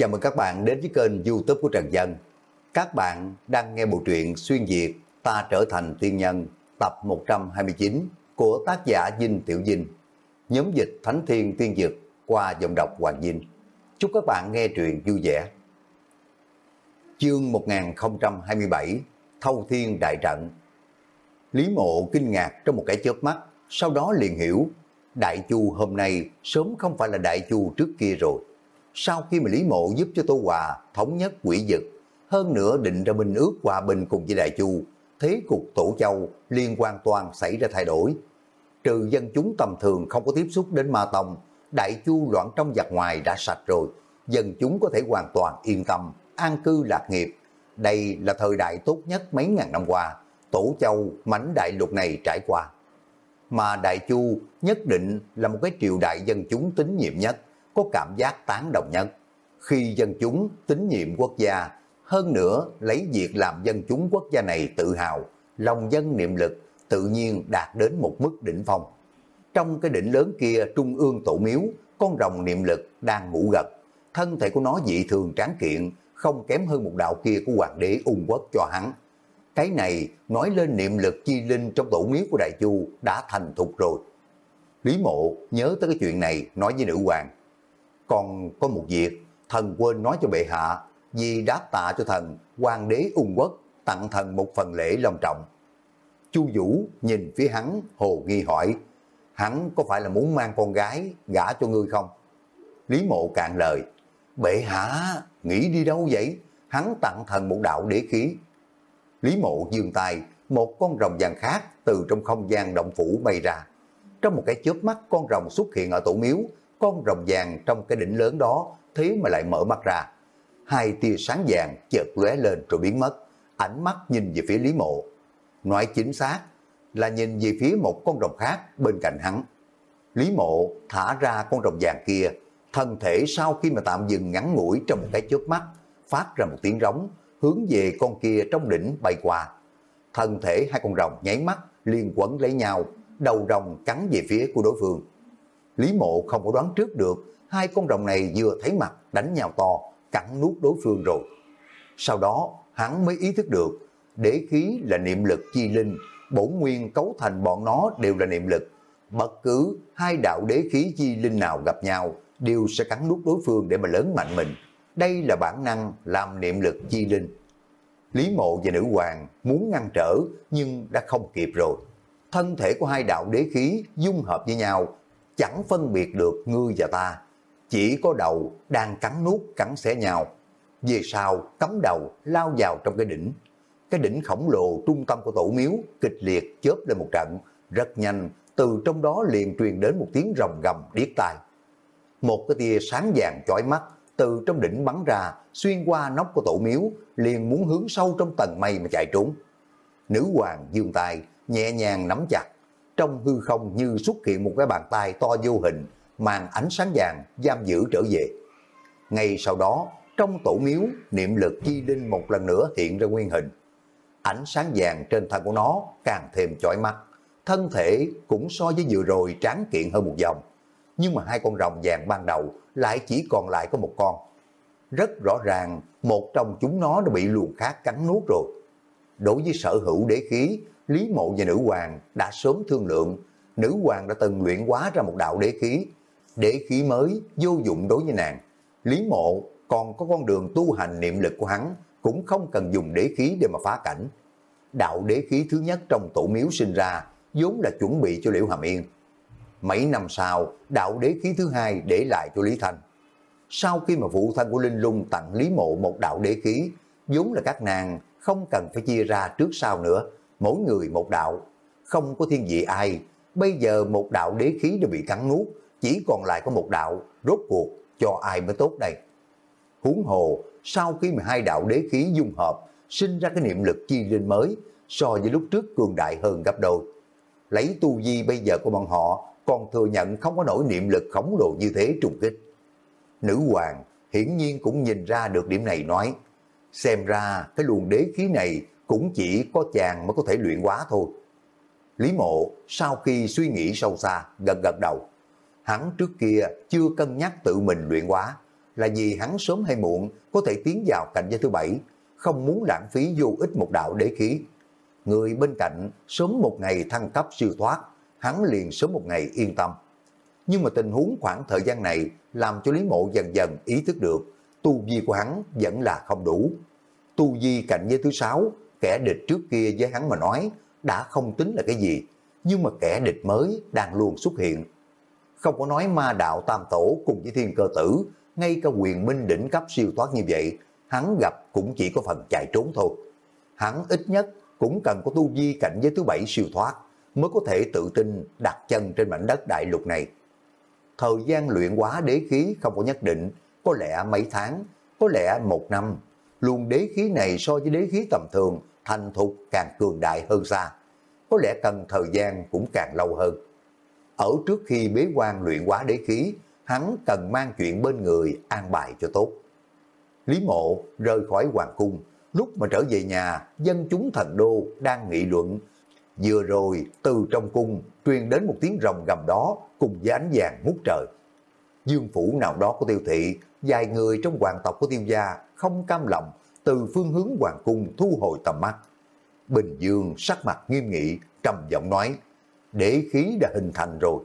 Chào mừng các bạn đến với kênh youtube của Trần Dân. Các bạn đang nghe bộ truyện Xuyên Việt Ta Trở Thành Tiên Nhân tập 129 của tác giả Dinh Tiểu Dinh. Nhóm dịch Thánh Thiên Tiên Dược qua giọng đọc Hoàng Dinh. Chúc các bạn nghe truyện vui vẻ. Chương 1027 Thâu Thiên Đại Trận Lý Mộ kinh ngạc trong một cái chớp mắt, sau đó liền hiểu Đại Chu hôm nay sớm không phải là Đại Chu trước kia rồi. Sau khi mà Lý Mộ giúp cho Tô Hòa thống nhất quỷ dực, hơn nữa định ra minh ước hòa bình cùng với Đại Chu, thế cục Tổ Châu liên quan toàn xảy ra thay đổi. Trừ dân chúng tầm thường không có tiếp xúc đến Ma Tông, Đại Chu loạn trong giặc ngoài đã sạch rồi, dân chúng có thể hoàn toàn yên tâm, an cư lạc nghiệp. Đây là thời đại tốt nhất mấy ngàn năm qua, Tổ Châu mảnh đại lục này trải qua mà Đại Chu nhất định là một cái triều đại dân chúng tín nhiệm nhất, có cảm giác tán đồng nhất. Khi dân chúng tín nhiệm quốc gia, hơn nữa lấy việc làm dân chúng quốc gia này tự hào, lòng dân niệm lực tự nhiên đạt đến một mức đỉnh phong. Trong cái đỉnh lớn kia trung ương tổ miếu, con rồng niệm lực đang ngủ gật. Thân thể của nó dị thường tráng kiện, không kém hơn một đạo kia của hoàng đế ung quốc cho hắn. Cái này nói lên niệm lực chi linh trong tổ miếu của Đại Chu đã thành thục rồi. Lý mộ nhớ tới cái chuyện này nói với nữ hoàng. Còn có một việc, thần quên nói cho bệ hạ, vì đáp tạ cho thần, hoàng đế ung quốc tặng thần một phần lễ long trọng. Chu Vũ nhìn phía hắn hồ nghi hỏi, hắn có phải là muốn mang con gái gả cho ngươi không? Lý mộ cạn lời, bệ hạ nghĩ đi đâu vậy? Hắn tặng thần một đạo đế khí, Lý mộ dương tay, một con rồng vàng khác từ trong không gian động phủ bay ra. Trong một cái chớp mắt con rồng xuất hiện ở tổ miếu, con rồng vàng trong cái đỉnh lớn đó thế mà lại mở mắt ra. Hai tia sáng vàng chợt lóe lên rồi biến mất, ánh mắt nhìn về phía Lý mộ. Nói chính xác là nhìn về phía một con rồng khác bên cạnh hắn. Lý mộ thả ra con rồng vàng kia, thân thể sau khi mà tạm dừng ngắn ngủi trong một cái chớp mắt, phát ra một tiếng rống, hướng về con kia trong đỉnh bay qua. Thân thể hai con rồng nháy mắt, liên quấn lấy nhau, đầu rồng cắn về phía của đối phương. Lý mộ không có đoán trước được, hai con rồng này vừa thấy mặt đánh nhau to, cắn nuốt đối phương rồi. Sau đó, hắn mới ý thức được, đế khí là niệm lực chi linh, bổn nguyên cấu thành bọn nó đều là niệm lực. Bất cứ hai đạo đế khí chi linh nào gặp nhau, đều sẽ cắn nuốt đối phương để mà lớn mạnh mình. Đây là bản năng làm niệm lực chi linh. Lý mộ và nữ hoàng muốn ngăn trở nhưng đã không kịp rồi. Thân thể của hai đạo đế khí dung hợp với nhau, chẳng phân biệt được ngươi và ta. Chỉ có đầu đang cắn nuốt cắn xé nhau. Về sau cắm đầu lao vào trong cái đỉnh. Cái đỉnh khổng lồ trung tâm của tổ miếu kịch liệt chớp lên một trận. Rất nhanh, từ trong đó liền truyền đến một tiếng rồng gầm điếc tai. Một cái tia sáng vàng chói mắt từ trong đỉnh bắn ra, xuyên qua nóc của tổ miếu, liền muốn hướng sâu trong tầng mây mà chạy trốn. Nữ hoàng dương tay, nhẹ nhàng nắm chặt, trong hư không như xuất hiện một cái bàn tay to vô hình, màn ánh sáng vàng giam giữ trở về. Ngay sau đó, trong tổ miếu, niệm lực chi linh một lần nữa hiện ra nguyên hình. Ánh sáng vàng trên thân của nó càng thêm chói mắt, thân thể cũng so với vừa rồi tráng kiện hơn một vòng. Nhưng mà hai con rồng vàng ban đầu lại chỉ còn lại có một con. Rất rõ ràng, một trong chúng nó đã bị luồng khác cắn nuốt rồi. Đối với sở hữu đế khí, Lý Mộ và Nữ Hoàng đã sớm thương lượng. Nữ Hoàng đã từng luyện hóa ra một đạo đế khí. Đế khí mới vô dụng đối với nàng. Lý Mộ còn có con đường tu hành niệm lực của hắn, cũng không cần dùng đế khí để mà phá cảnh. Đạo đế khí thứ nhất trong tổ miếu sinh ra, vốn là chuẩn bị cho Liễu Hàm Yên. Mấy năm sau, đạo đế khí thứ hai để lại cho Lý Thanh. Sau khi mà phụ thân của Linh Lung tặng Lý Mộ một đạo đế khí, vốn là các nàng không cần phải chia ra trước sau nữa, mỗi người một đạo, không có thiên vị ai. Bây giờ một đạo đế khí đã bị cắn nuốt, chỉ còn lại có một đạo, rốt cuộc cho ai mới tốt đây. Huống hồ, sau khi mà hai đạo đế khí dung hợp, sinh ra cái niệm lực chi linh mới, so với lúc trước cường đại hơn gấp đôi. Lấy tu vi bây giờ của bọn họ, còn thừa nhận không có nổi niệm lực khổng lồ như thế trùng kích. Nữ hoàng hiển nhiên cũng nhìn ra được điểm này nói, xem ra cái luồng đế khí này cũng chỉ có chàng mới có thể luyện quá thôi. Lý mộ sau khi suy nghĩ sâu xa, gật gật đầu. Hắn trước kia chưa cân nhắc tự mình luyện quá là vì hắn sớm hay muộn có thể tiến vào cảnh giới thứ bảy, không muốn lãng phí vô ích một đạo đế khí. Người bên cạnh sớm một ngày thăng cấp siêu thoát, hắn liền sớm một ngày yên tâm. Nhưng mà tình huống khoảng thời gian này làm cho Lý Mộ dần dần ý thức được tu vi của hắn vẫn là không đủ. Tu vi cảnh giới thứ sáu, kẻ địch trước kia với hắn mà nói đã không tính là cái gì, nhưng mà kẻ địch mới đang luôn xuất hiện. Không có nói ma đạo tam tổ cùng với thiên cơ tử, ngay cả quyền minh đỉnh cấp siêu thoát như vậy, hắn gặp cũng chỉ có phần chạy trốn thôi. Hắn ít nhất cũng cần có tu vi cảnh giới thứ bảy siêu thoát, mới có thể tự tin đặt chân trên mảnh đất đại lục này. Thời gian luyện hóa đế khí không có nhất định, có lẽ mấy tháng, có lẽ một năm. luôn đế khí này so với đế khí tầm thường, thành thục càng cường đại hơn xa. Có lẽ cần thời gian cũng càng lâu hơn. Ở trước khi bế quan luyện hóa đế khí, hắn cần mang chuyện bên người an bài cho tốt. Lý mộ rời khỏi hoàng cung, lúc mà trở về nhà, dân chúng thần đô đang nghị luận. Vừa rồi, từ trong cung, truyền đến một tiếng rồng gầm đó cùng với ánh vàng ngút trời. Dương phủ nào đó của tiêu thị, vài người trong hoàng tộc của tiêu gia không cam lòng, từ phương hướng hoàng cung thu hồi tầm mắt. Bình Dương sắc mặt nghiêm nghị, trầm giọng nói, đế khí đã hình thành rồi.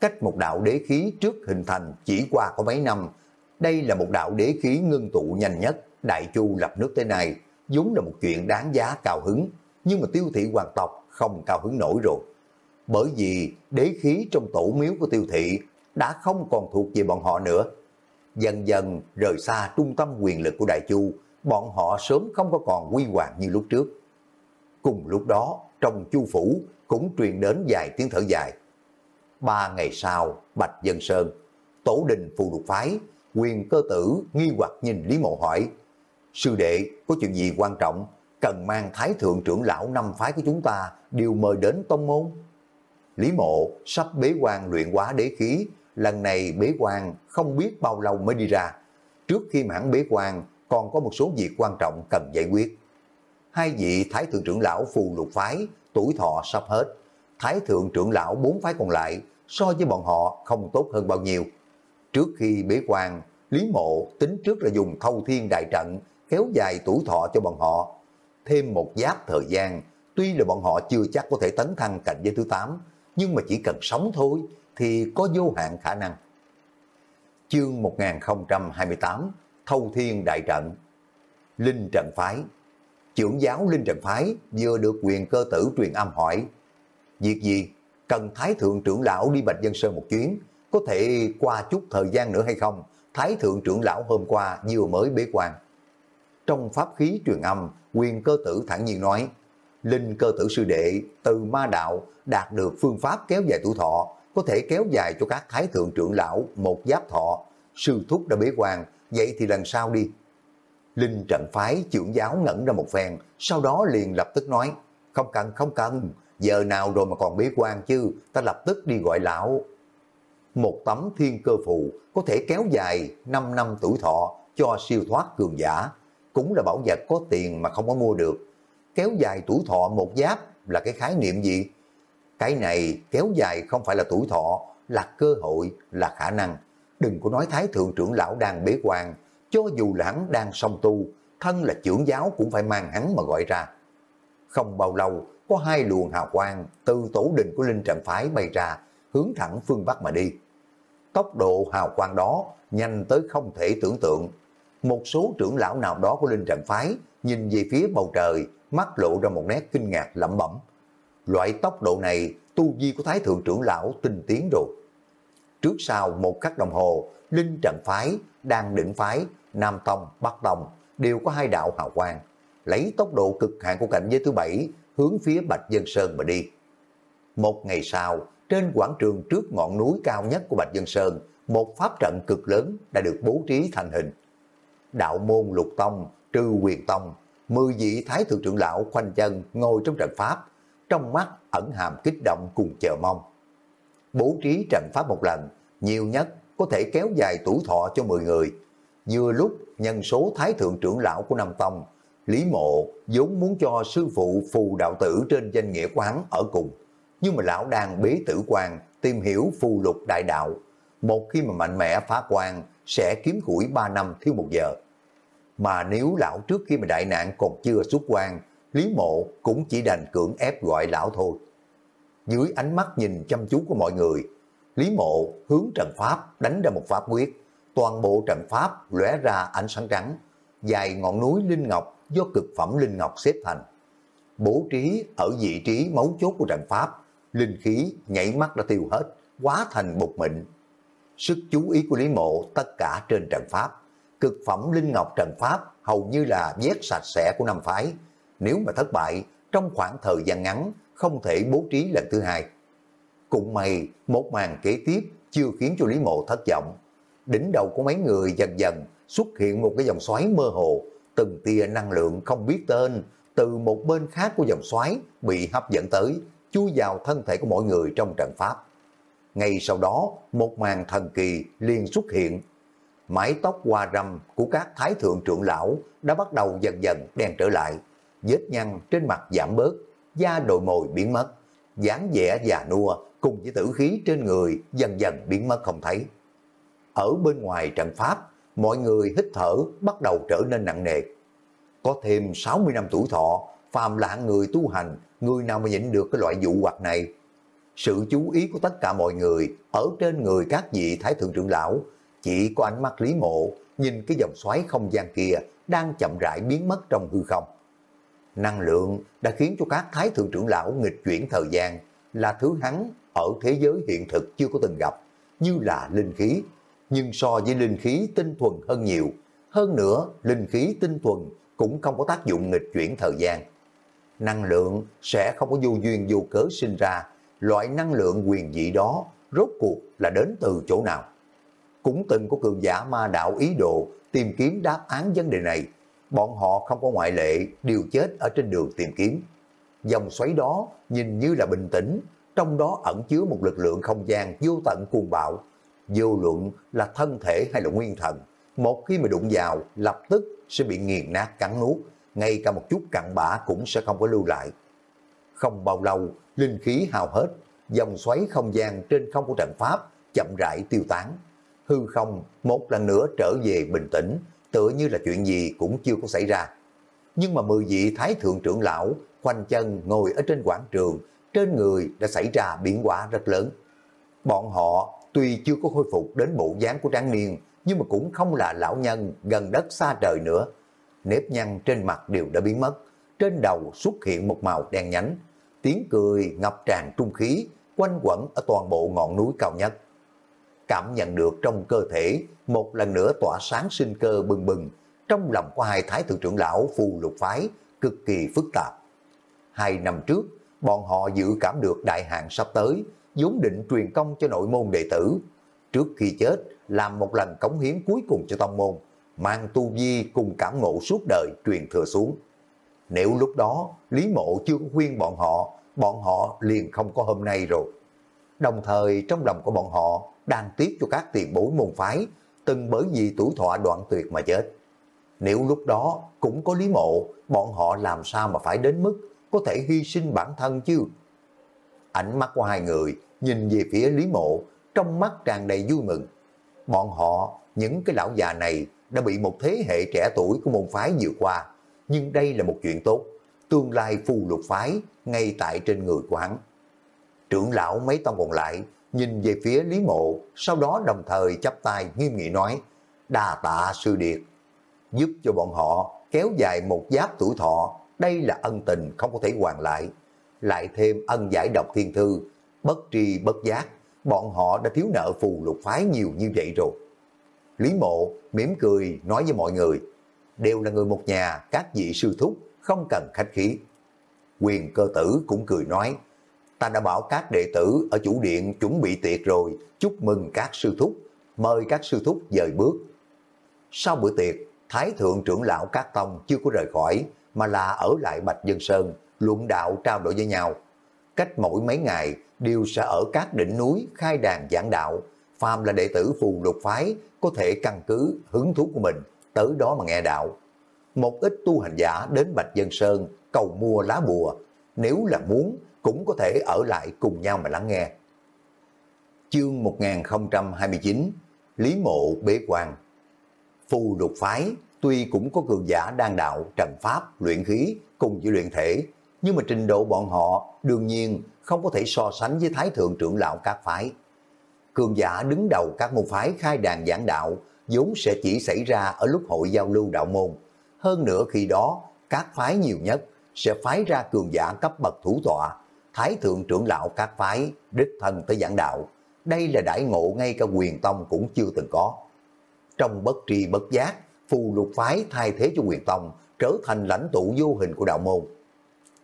Cách một đạo đế khí trước hình thành chỉ qua có mấy năm, đây là một đạo đế khí ngưng tụ nhanh nhất, Đại Chu lập nước tới nay, vốn là một chuyện đáng giá cao hứng, nhưng mà tiêu thị hoàng tộc không cao hứng nổi rồi. Bởi vì đế khí trong tổ miếu của tiêu thị đã không còn thuộc về bọn họ nữa. Dần dần rời xa trung tâm quyền lực của Đại Chu, bọn họ sớm không có còn quy hoàng như lúc trước. Cùng lúc đó, trong Chu Phủ cũng truyền đến vài tiếng thở dài. Ba ngày sau, Bạch Dân Sơn, tổ đình phù đục phái, quyền cơ tử nghi hoặc nhìn Lý Mộ hỏi, sư đệ có chuyện gì quan trọng, cần mang thái thượng trưởng lão năm phái của chúng ta đều mời đến tông môn. Lý Mộ sắp bế quan luyện hóa đế khí, lần này bế quan không biết bao lâu mới đi ra. Trước khi mãn bế quan còn có một số việc quan trọng cần giải quyết. Hai vị Thái Thượng trưởng lão phù lục phái, tuổi thọ sắp hết. Thái Thượng trưởng lão bốn phái còn lại so với bọn họ không tốt hơn bao nhiêu. Trước khi bế quan, Lý Mộ tính trước là dùng thâu thiên đại trận kéo dài tuổi thọ cho bọn họ. Thêm một giáp thời gian, tuy là bọn họ chưa chắc có thể tấn thăng cảnh giới thứ 8, nhưng mà chỉ cần sống thôi thì có vô hạn khả năng. Chương 1028 Thâu Thiên Đại Trận Linh Trận Phái Trưởng giáo Linh Trận Phái vừa được quyền cơ tử truyền âm hỏi Việc gì? Cần Thái Thượng trưởng lão đi Bạch Dân Sơn một chuyến Có thể qua chút thời gian nữa hay không? Thái Thượng trưởng lão hôm qua vừa mới bế quan Trong pháp khí truyền âm Quyền cơ tử thẳng nhiên nói Linh cơ tử sư đệ từ ma đạo đạt được phương pháp kéo dài tuổi thọ có thể kéo dài cho các thái thượng trưởng lão một giáp thọ. Sư thúc đã bế quan, vậy thì lần sau đi. Linh trận phái trưởng giáo ngẩn ra một phen, sau đó liền lập tức nói, không cần, không cần, giờ nào rồi mà còn bế quan chứ, ta lập tức đi gọi lão. Một tấm thiên cơ phụ có thể kéo dài 5 năm tuổi thọ cho siêu thoát cường giả, cũng là bảo vật có tiền mà không có mua được. Kéo dài tuổi thọ một giáp là cái khái niệm gì? Cái này kéo dài không phải là tuổi thọ, là cơ hội, là khả năng. Đừng có nói Thái Thượng trưởng lão đang bế quan, cho dù là hắn đang song tu, thân là trưởng giáo cũng phải mang hắn mà gọi ra. Không bao lâu, có hai luồng hào quang từ tổ đình của Linh Trận Phái bay ra, hướng thẳng phương Bắc mà đi. Tốc độ hào quang đó nhanh tới không thể tưởng tượng. Một số trưởng lão nào đó của Linh Trận Phái nhìn về phía bầu trời, mắt lộ ra một nét kinh ngạc lẩm bẩm. Loại tốc độ này, tu vi của Thái Thượng trưởng lão tinh tiến rồi. Trước sau một khắc đồng hồ, Linh Trận Phái, đang Định Phái, Nam Tông, Bắc Tông đều có hai đạo hào quang, lấy tốc độ cực hạn của cảnh giới thứ bảy hướng phía Bạch Dân Sơn mà đi. Một ngày sau, trên quảng trường trước ngọn núi cao nhất của Bạch Dân Sơn, một pháp trận cực lớn đã được bố trí thành hình. Đạo môn lục tông, trừ quyền tông, mười vị thái thượng trưởng lão khoanh chân ngồi trong trận pháp, trong mắt ẩn hàm kích động cùng chờ mong. Bố trí trận pháp một lần, nhiều nhất có thể kéo dài tuổi thọ cho 10 người. Vừa lúc nhân số thái thượng trưởng lão của Nam Tông, Lý Mộ vốn muốn cho sư phụ phù đạo tử trên danh nghĩa của hắn ở cùng. Nhưng mà lão đang bế tử quan, tìm hiểu phù lục đại đạo. Một khi mà mạnh mẽ phá quan, sẽ kiếm củi 3 năm thiếu một giờ. Mà nếu lão trước khi mà đại nạn còn chưa xuất quan, Lý Mộ cũng chỉ đành cưỡng ép gọi lão thôi. Dưới ánh mắt nhìn chăm chú của mọi người, Lý Mộ hướng trận pháp đánh ra một pháp quyết. Toàn bộ trận pháp lóe ra ánh sáng trắng, dài ngọn núi Linh Ngọc do cực phẩm Linh Ngọc xếp thành. Bố trí ở vị trí mấu chốt của trận pháp, linh khí nhảy mắt đã tiêu hết, quá thành bột mịn. Sức chú ý của Lý Mộ tất cả trên trận pháp. Cực phẩm Linh Ngọc trận pháp hầu như là vét sạch sẽ của năm phái. Nếu mà thất bại, trong khoảng thời gian ngắn, không thể bố trí lần thứ hai. Cũng may, một màn kế tiếp chưa khiến cho Lý Mộ thất vọng. Đỉnh đầu của mấy người dần dần xuất hiện một cái dòng xoáy mơ hồ, từng tia năng lượng không biết tên, từ một bên khác của dòng xoáy bị hấp dẫn tới, chui vào thân thể của mọi người trong trận pháp. Ngay sau đó, một màn thần kỳ liền xuất hiện. Mái tóc hoa râm của các thái thượng trưởng lão đã bắt đầu dần dần đen trở lại. Vết nhăn trên mặt giảm bớt, da đồi mồi biến mất, dáng vẻ già nua cùng với tử khí trên người dần dần biến mất không thấy. Ở bên ngoài trận pháp, mọi người hít thở bắt đầu trở nên nặng nề. Có thêm 60 năm tuổi thọ, phàm là người tu hành, người nào mà nhịn được cái loại vụ hoặc này. Sự chú ý của tất cả mọi người ở trên người các vị thái thượng trưởng lão, chỉ có ánh mắt Lý Mộ nhìn cái dòng xoáy không gian kia đang chậm rãi biến mất trong hư không. Năng lượng đã khiến cho các thái thượng trưởng lão nghịch chuyển thời gian là thứ hắn ở thế giới hiện thực chưa có từng gặp, như là linh khí, nhưng so với linh khí tinh thuần hơn nhiều. Hơn nữa, linh khí tinh thuần cũng không có tác dụng nghịch chuyển thời gian. Năng lượng sẽ không có vô duyên vô cớ sinh ra, loại năng lượng quyền dị đó rốt cuộc là đến từ chỗ nào. Cũng từng có cường giả ma đạo ý đồ tìm kiếm đáp án vấn đề này, bọn họ không có ngoại lệ đều chết ở trên đường tìm kiếm. Dòng xoáy đó nhìn như là bình tĩnh, trong đó ẩn chứa một lực lượng không gian vô tận cuồng bạo, vô luận là thân thể hay là nguyên thần, một khi mà đụng vào lập tức sẽ bị nghiền nát cắn nuốt, ngay cả một chút cặn bã cũng sẽ không có lưu lại. Không bao lâu, linh khí hao hết, dòng xoáy không gian trên không của trận pháp chậm rãi tiêu tán. Hư không một lần nữa trở về bình tĩnh, tựa như là chuyện gì cũng chưa có xảy ra. Nhưng mà mười vị thái thượng trưởng lão khoanh chân ngồi ở trên quảng trường, trên người đã xảy ra biến hóa rất lớn. Bọn họ tuy chưa có khôi phục đến bộ dáng của tráng niên, nhưng mà cũng không là lão nhân gần đất xa trời nữa. Nếp nhăn trên mặt đều đã biến mất, trên đầu xuất hiện một màu đen nhánh, tiếng cười ngập tràn trung khí, quanh quẩn ở toàn bộ ngọn núi cao nhất. Cảm nhận được trong cơ thể một lần nữa tỏa sáng sinh cơ bừng bừng, trong lòng của hai thái thượng trưởng lão phù lục phái cực kỳ phức tạp. Hai năm trước, bọn họ dự cảm được đại hạn sắp tới, vốn định truyền công cho nội môn đệ tử. Trước khi chết, làm một lần cống hiến cuối cùng cho tông môn, mang tu vi cùng cảm ngộ suốt đời truyền thừa xuống. Nếu lúc đó Lý Mộ chưa khuyên bọn họ, bọn họ liền không có hôm nay rồi. Đồng thời trong lòng của bọn họ đang tiếc cho các tiền bối môn phái, từng bởi vì tuổi thọ đoạn tuyệt mà chết. Nếu lúc đó cũng có Lý Mộ, bọn họ làm sao mà phải đến mức có thể hy sinh bản thân chứ? Ánh mắt của hai người nhìn về phía Lý Mộ, trong mắt tràn đầy vui mừng. Bọn họ, những cái lão già này đã bị một thế hệ trẻ tuổi của môn phái vượt qua. Nhưng đây là một chuyện tốt, tương lai phù lục phái ngay tại trên người của hắn. Trưởng lão mấy tông còn lại nhìn về phía Lý Mộ, sau đó đồng thời chắp tay nghiêm nghị nói, đà tạ sư điệt, giúp cho bọn họ kéo dài một giáp tuổi thọ, đây là ân tình không có thể hoàn lại. Lại thêm ân giải độc thiên thư, bất tri bất giác, bọn họ đã thiếu nợ phù lục phái nhiều như vậy rồi. Lý Mộ mỉm cười nói với mọi người, đều là người một nhà, các vị sư thúc, không cần khách khí. Quyền cơ tử cũng cười nói, ta đã bảo các đệ tử ở chủ điện chuẩn bị tiệc rồi, chúc mừng các sư thúc, mời các sư thúc dời bước. Sau bữa tiệc, Thái thượng trưởng lão các tông chưa có rời khỏi, mà là ở lại Bạch Dân Sơn, luận đạo trao đổi với nhau. Cách mỗi mấy ngày đều sẽ ở các đỉnh núi khai đàn giảng đạo, phàm là đệ tử phù lục phái có thể căn cứ hứng thú của mình tới đó mà nghe đạo. Một ít tu hành giả đến Bạch Dân Sơn cầu mua lá bùa, nếu là muốn cũng có thể ở lại cùng nhau mà lắng nghe. Chương 1029 Lý Mộ bế quan. Phù lục phái tuy cũng có cường giả đan đạo, trần pháp, luyện khí cùng với luyện thể, nhưng mà trình độ bọn họ đương nhiên không có thể so sánh với thái thượng trưởng lão các phái. Cường giả đứng đầu các môn phái khai đàn giảng đạo vốn sẽ chỉ xảy ra ở lúc hội giao lưu đạo môn. Hơn nữa khi đó, các phái nhiều nhất sẽ phái ra cường giả cấp bậc thủ tọa, thái thượng trưởng lão các phái, đích thân tới giảng đạo. Đây là đại ngộ ngay cả quyền tông cũng chưa từng có. Trong bất tri bất giác, phù lục phái thay thế cho quyền tông trở thành lãnh tụ vô hình của đạo môn.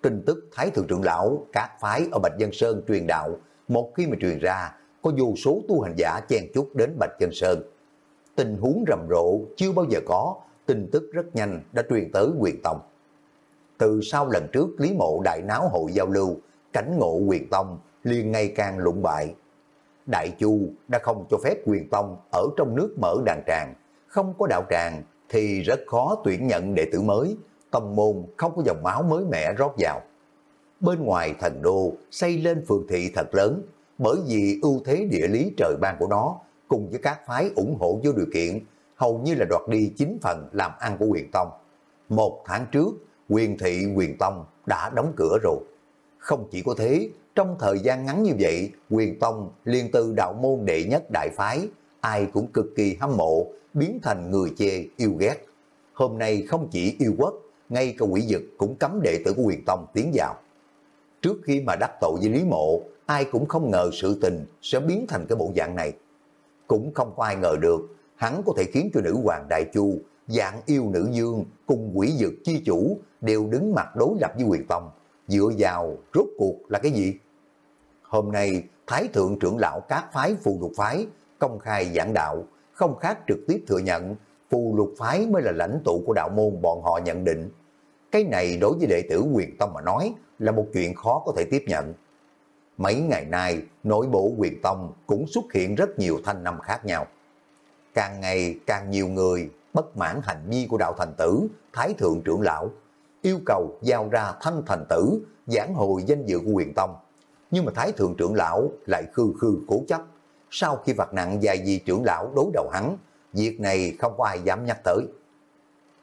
Tin tức Thái Thượng trưởng lão, các phái ở Bạch Dân Sơn truyền đạo, một khi mà truyền ra, có vô số tu hành giả chen chúc đến Bạch Dân Sơn. Tình huống rầm rộ chưa bao giờ có, tin tức rất nhanh đã truyền tới quyền tông. Từ sau lần trước Lý Mộ đại náo hội giao lưu, cảnh ngộ quyền tông liền ngày càng lụng bại. Đại Chu đã không cho phép quyền tông ở trong nước mở đàn tràng, không có đạo tràng thì rất khó tuyển nhận đệ tử mới, tông môn không có dòng máu mới mẻ rót vào. Bên ngoài thần đô xây lên phường thị thật lớn, bởi vì ưu thế địa lý trời ban của nó, cùng với các phái ủng hộ vô điều kiện, hầu như là đoạt đi chính phần làm ăn của quyền tông. Một tháng trước, quyền thị quyền tông đã đóng cửa rồi. Không chỉ có thế, trong thời gian ngắn như vậy, quyền tông liên từ đạo môn đệ nhất đại phái, ai cũng cực kỳ hâm mộ, biến thành người chê, yêu ghét. Hôm nay không chỉ yêu quốc, ngay cả quỷ dực cũng cấm đệ tử của quyền tông tiến vào. Trước khi mà đắc tội với Lý Mộ, ai cũng không ngờ sự tình sẽ biến thành cái bộ dạng này. Cũng không có ai ngờ được, hắn có thể khiến cho nữ hoàng Đại Chu, dạng yêu nữ dương cùng quỷ dực chi chủ đều đứng mặt đối lập với quyền tông. Dựa vào rốt cuộc là cái gì? Hôm nay, Thái Thượng trưởng lão các phái phù lục phái công khai giảng đạo, không khác trực tiếp thừa nhận phù lục phái mới là lãnh tụ của đạo môn bọn họ nhận định. Cái này đối với đệ tử quyền tông mà nói là một chuyện khó có thể tiếp nhận. Mấy ngày nay, nội bộ quyền tông cũng xuất hiện rất nhiều thanh năm khác nhau. Càng ngày càng nhiều người bất mãn hành vi của đạo thành tử, thái thượng trưởng lão, yêu cầu giao ra thanh thành tử, giảng hồi danh dự của quyền tông. Nhưng mà thái thượng trưởng lão lại khư khư cố chấp. Sau khi vặt nặng dài gì trưởng lão đối đầu hắn, việc này không có ai dám nhắc tới.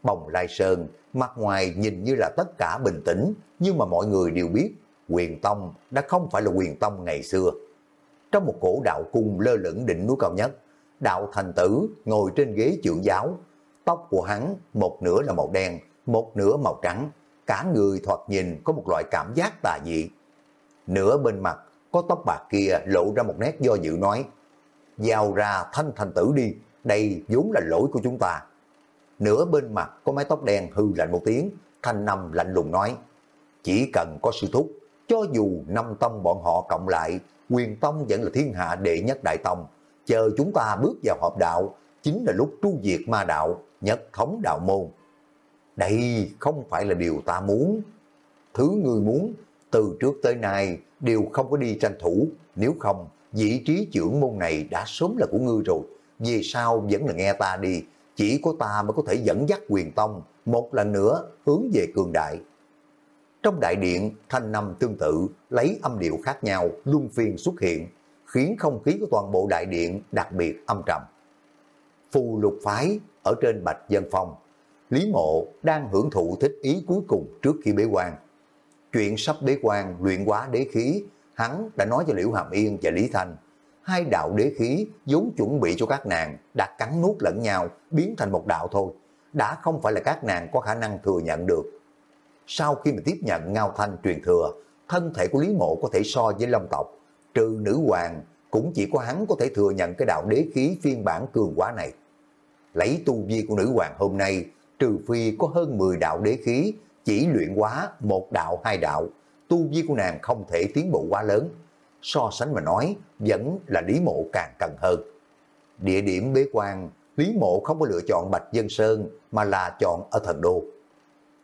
Bồng Lai Sơn, mặt ngoài nhìn như là tất cả bình tĩnh, nhưng mà mọi người đều biết quyền tông đã không phải là quyền tông ngày xưa. Trong một cổ đạo cung lơ lửng đỉnh núi cao nhất, đạo thành tử ngồi trên ghế trưởng giáo, tóc của hắn một nửa là màu đen, một nửa màu trắng, cả người thoạt nhìn có một loại cảm giác tà dị. Nửa bên mặt có tóc bạc kia lộ ra một nét do dự nói, giao ra thanh thành tử đi, đây vốn là lỗi của chúng ta. Nửa bên mặt có mái tóc đen hư lạnh một tiếng, thanh nằm lạnh lùng nói, chỉ cần có sư thúc, cho dù năm tông bọn họ cộng lại, quyền tông vẫn là thiên hạ đệ nhất đại tông, chờ chúng ta bước vào hợp đạo, chính là lúc tru diệt ma đạo, nhất thống đạo môn. Đây không phải là điều ta muốn. Thứ ngươi muốn, từ trước tới nay đều không có đi tranh thủ, nếu không, vị trí trưởng môn này đã sớm là của ngươi rồi vì sao vẫn là nghe ta đi, chỉ có ta mới có thể dẫn dắt quyền tông một lần nữa hướng về cường đại. Trong đại điện, thanh năm tương tự, lấy âm điệu khác nhau, luân phiên xuất hiện, khiến không khí của toàn bộ đại điện đặc biệt âm trầm. Phù lục phái ở trên bạch dân phong, Lý Mộ đang hưởng thụ thích ý cuối cùng trước khi bế quan. Chuyện sắp bế quan luyện hóa đế khí, hắn đã nói cho Liễu Hàm Yên và Lý Thanh hai đạo đế khí vốn chuẩn bị cho các nàng đã cắn nuốt lẫn nhau, biến thành một đạo thôi, đã không phải là các nàng có khả năng thừa nhận được. Sau khi mà tiếp nhận ngao thanh truyền thừa, thân thể của Lý Mộ có thể so với long tộc, trừ nữ hoàng, cũng chỉ có hắn có thể thừa nhận cái đạo đế khí phiên bản cường quá này. Lấy tu vi của nữ hoàng hôm nay, trừ phi có hơn 10 đạo đế khí, chỉ luyện quá một đạo hai đạo, tu vi của nàng không thể tiến bộ quá lớn, so sánh mà nói vẫn là Lý Mộ càng cần hơn. Địa điểm bế quan, Lý Mộ không có lựa chọn Bạch Dân Sơn mà là chọn ở thần đô.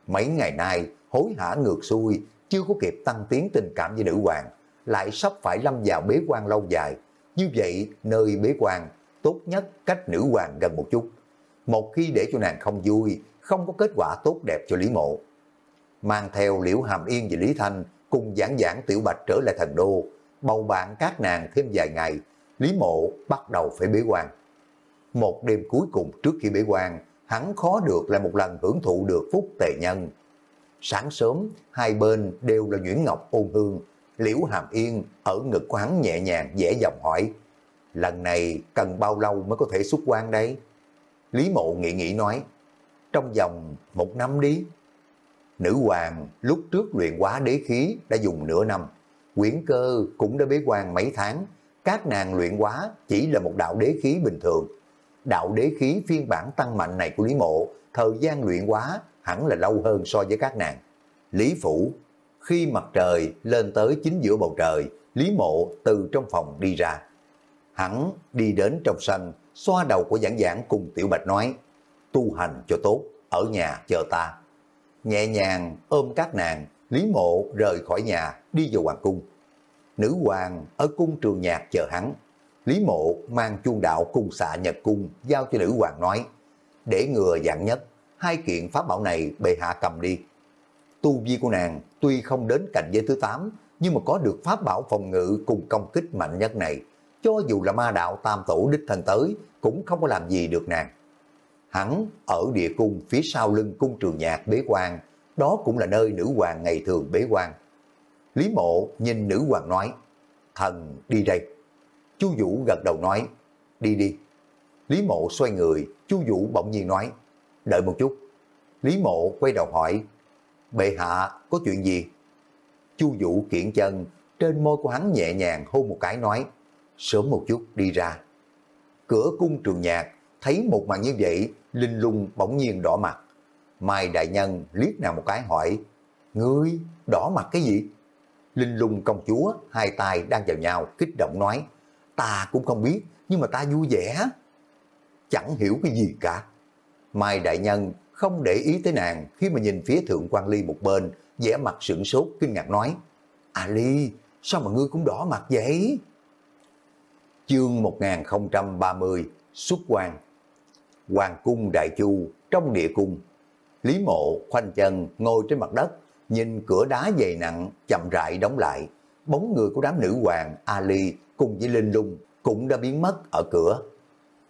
Mấy ngày nay, hối hả ngược xuôi, chưa có kịp tăng tiến tình cảm với nữ hoàng, lại sắp phải lâm vào bế quan lâu dài. Như vậy, nơi bế quan tốt nhất cách nữ hoàng gần một chút. Một khi để cho nàng không vui, không có kết quả tốt đẹp cho Lý Mộ. Mang theo Liễu Hàm Yên và Lý Thanh cùng giảng giảng Tiểu Bạch trở lại thần đô, bầu bạn các nàng thêm vài ngày, Lý Mộ bắt đầu phải bế quan. Một đêm cuối cùng trước khi bế quan, hắn khó được lại một lần hưởng thụ được phúc tề nhân. Sáng sớm, hai bên đều là Nguyễn Ngọc ôn hương, Liễu Hàm Yên ở ngực của hắn nhẹ nhàng dễ dòng hỏi, lần này cần bao lâu mới có thể xuất quan đây? Lý Mộ nghĩ nghĩ nói, trong vòng một năm đi. Nữ hoàng lúc trước luyện quá đế khí đã dùng nửa năm, quyển cơ cũng đã bế quan mấy tháng, các nàng luyện quá chỉ là một đạo đế khí bình thường. Đạo đế khí phiên bản tăng mạnh này của Lý Mộ, thời gian luyện quá hẳn là lâu hơn so với các nàng. Lý Phủ, khi mặt trời lên tới chính giữa bầu trời, Lý Mộ từ trong phòng đi ra. Hắn đi đến trong sân, xoa đầu của giảng giảng cùng Tiểu Bạch nói, tu hành cho tốt, ở nhà chờ ta. Nhẹ nhàng ôm các nàng, Lý Mộ rời khỏi nhà, đi vào hoàng cung. Nữ hoàng ở cung trường nhạc chờ hắn. Lý Mộ mang chuông đạo cung xạ nhật cung, giao cho nữ hoàng nói, để ngừa dạng nhất, hai kiện pháp bảo này bệ hạ cầm đi. Tu vi của nàng tuy không đến cảnh giới thứ 8, nhưng mà có được pháp bảo phòng ngự cùng công kích mạnh nhất này, cho dù là ma đạo tam tổ đích thân tới, cũng không có làm gì được nàng. Hắn ở địa cung phía sau lưng cung trường nhạc bế quan, đó cũng là nơi nữ hoàng ngày thường bế quan. Lý mộ nhìn nữ hoàng nói, thần đi đây. Chu Vũ gật đầu nói, đi đi. Lý mộ xoay người, Chu Vũ bỗng nhiên nói, đợi một chút. Lý mộ quay đầu hỏi, bệ hạ có chuyện gì? Chu Vũ kiện chân, trên môi của hắn nhẹ nhàng hôn một cái nói, sớm một chút đi ra. Cửa cung trường nhạc, thấy một màn như vậy, Linh lung bỗng nhiên đỏ mặt. Mai Đại Nhân liếc nào một cái hỏi, Ngươi, đỏ mặt cái gì? Linh lung công chúa, hai tay đang vào nhau, kích động nói, ta cũng không biết, nhưng mà ta vui vẻ. Chẳng hiểu cái gì cả. Mai Đại Nhân không để ý tới nàng khi mà nhìn phía Thượng quan Ly một bên, vẻ mặt sửng sốt kinh ngạc nói, À Ly, sao mà ngươi cũng đỏ mặt vậy? Chương 1030 Xuất quan Hoàng cung Đại Chu, trong địa cung. Lý mộ, khoanh chân ngồi trên mặt đất, nhìn cửa đá dày nặng, chậm rãi đóng lại. Bóng người của đám nữ hoàng, Ali cùng với Linh Lung cũng đã biến mất ở cửa.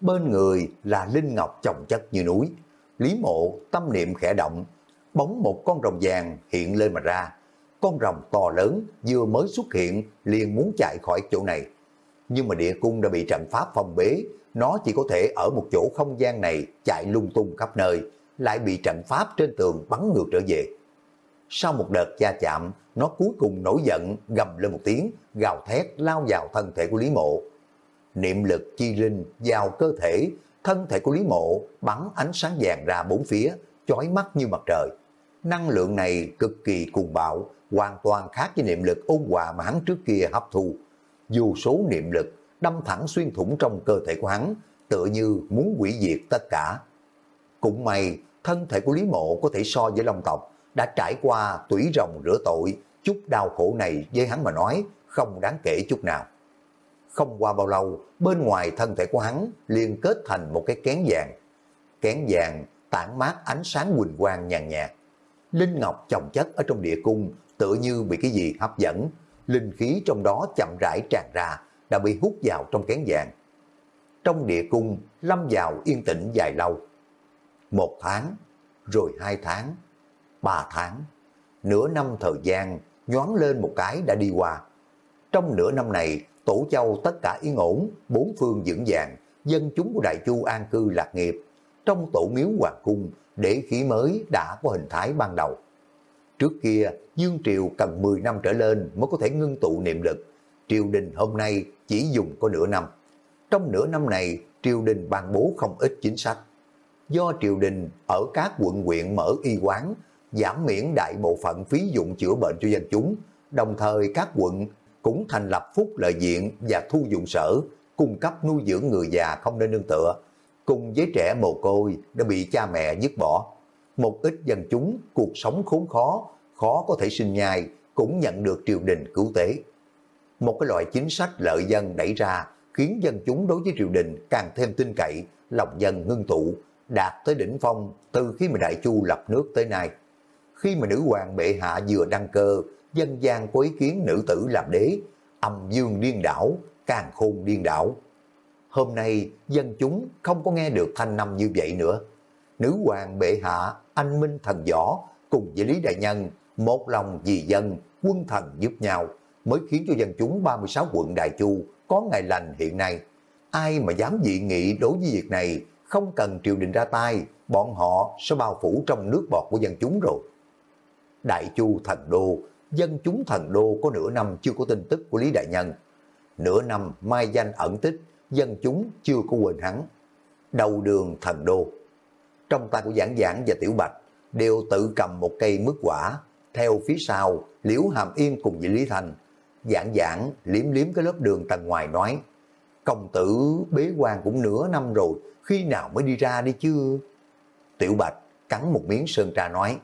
Bên người là Linh Ngọc chồng chất như núi. Lý mộ tâm niệm khẽ động, bóng một con rồng vàng hiện lên mà ra. Con rồng to lớn vừa mới xuất hiện liền muốn chạy khỏi chỗ này nhưng mà địa cung đã bị trận pháp phong bế, nó chỉ có thể ở một chỗ không gian này chạy lung tung khắp nơi, lại bị trận pháp trên tường bắn ngược trở về. Sau một đợt gia chạm, nó cuối cùng nổi giận, gầm lên một tiếng, gào thét lao vào thân thể của Lý Mộ. Niệm lực chi linh vào cơ thể, thân thể của Lý Mộ bắn ánh sáng vàng ra bốn phía, chói mắt như mặt trời. Năng lượng này cực kỳ cuồng bạo, hoàn toàn khác với niệm lực ôn hòa mà hắn trước kia hấp thu dù số niệm lực đâm thẳng xuyên thủng trong cơ thể của hắn, tựa như muốn hủy diệt tất cả. Cũng may, thân thể của Lý Mộ có thể so với Long tộc, đã trải qua tủy rồng rửa tội, chút đau khổ này với hắn mà nói không đáng kể chút nào. Không qua bao lâu, bên ngoài thân thể của hắn liền kết thành một cái kén vàng. Kén vàng tản mát ánh sáng quỳnh quang nhàn nhạt. Linh Ngọc chồng chất ở trong địa cung tựa như bị cái gì hấp dẫn, linh khí trong đó chậm rãi tràn ra, đã bị hút vào trong kén vàng. Trong địa cung, lâm vào yên tĩnh dài lâu. Một tháng, rồi hai tháng, ba tháng, nửa năm thời gian nhoáng lên một cái đã đi qua. Trong nửa năm này, Tổ Châu tất cả yên ổn, bốn phương vững vàng, dân chúng của Đại Chu an cư lạc nghiệp. Trong tổ miếu hoàng cung, để khí mới đã có hình thái ban đầu. Trước kia, Dương Triều cần 10 năm trở lên mới có thể ngưng tụ niệm lực. Triều đình hôm nay chỉ dùng có nửa năm. Trong nửa năm này, triều đình ban bố không ít chính sách. Do triều đình ở các quận huyện mở y quán, giảm miễn đại bộ phận phí dụng chữa bệnh cho dân chúng, đồng thời các quận cũng thành lập phúc lợi diện và thu dụng sở, cung cấp nuôi dưỡng người già không nên nương tựa, cùng với trẻ mồ côi đã bị cha mẹ dứt bỏ một ít dân chúng cuộc sống khốn khó, khó có thể sinh nhai, cũng nhận được triều đình cứu tế. Một cái loại chính sách lợi dân đẩy ra khiến dân chúng đối với triều đình càng thêm tin cậy, lòng dân ngưng tụ, đạt tới đỉnh phong từ khi mà Đại Chu lập nước tới nay. Khi mà nữ hoàng bệ hạ vừa đăng cơ, dân gian có ý kiến nữ tử làm đế, âm dương điên đảo, càng khôn điên đảo. hôm nay dân chúng không có nghe được thanh năm như vậy nữa. Nữ hoàng bệ hạ, anh minh thần võ, cùng với Lý Đại Nhân, một lòng vì dân, quân thần giúp nhau, mới khiến cho dân chúng 36 quận Đại Chu có ngày lành hiện nay. Ai mà dám dị nghị đối với việc này, không cần triều đình ra tay, bọn họ sẽ bao phủ trong nước bọt của dân chúng rồi. Đại Chu thần đô, dân chúng thần đô có nửa năm chưa có tin tức của Lý Đại Nhân. Nửa năm mai danh ẩn tích, dân chúng chưa có quên hắn. Đầu đường thần đô. Trong tay của Giảng Giảng và Tiểu Bạch đều tự cầm một cây mứt quả. Theo phía sau, Liễu Hàm Yên cùng với Lý Thành. Giảng Giảng liếm liếm cái lớp đường tầng ngoài nói Công tử bế quan cũng nửa năm rồi, khi nào mới đi ra đi chứ? Tiểu Bạch cắn một miếng sơn trà nói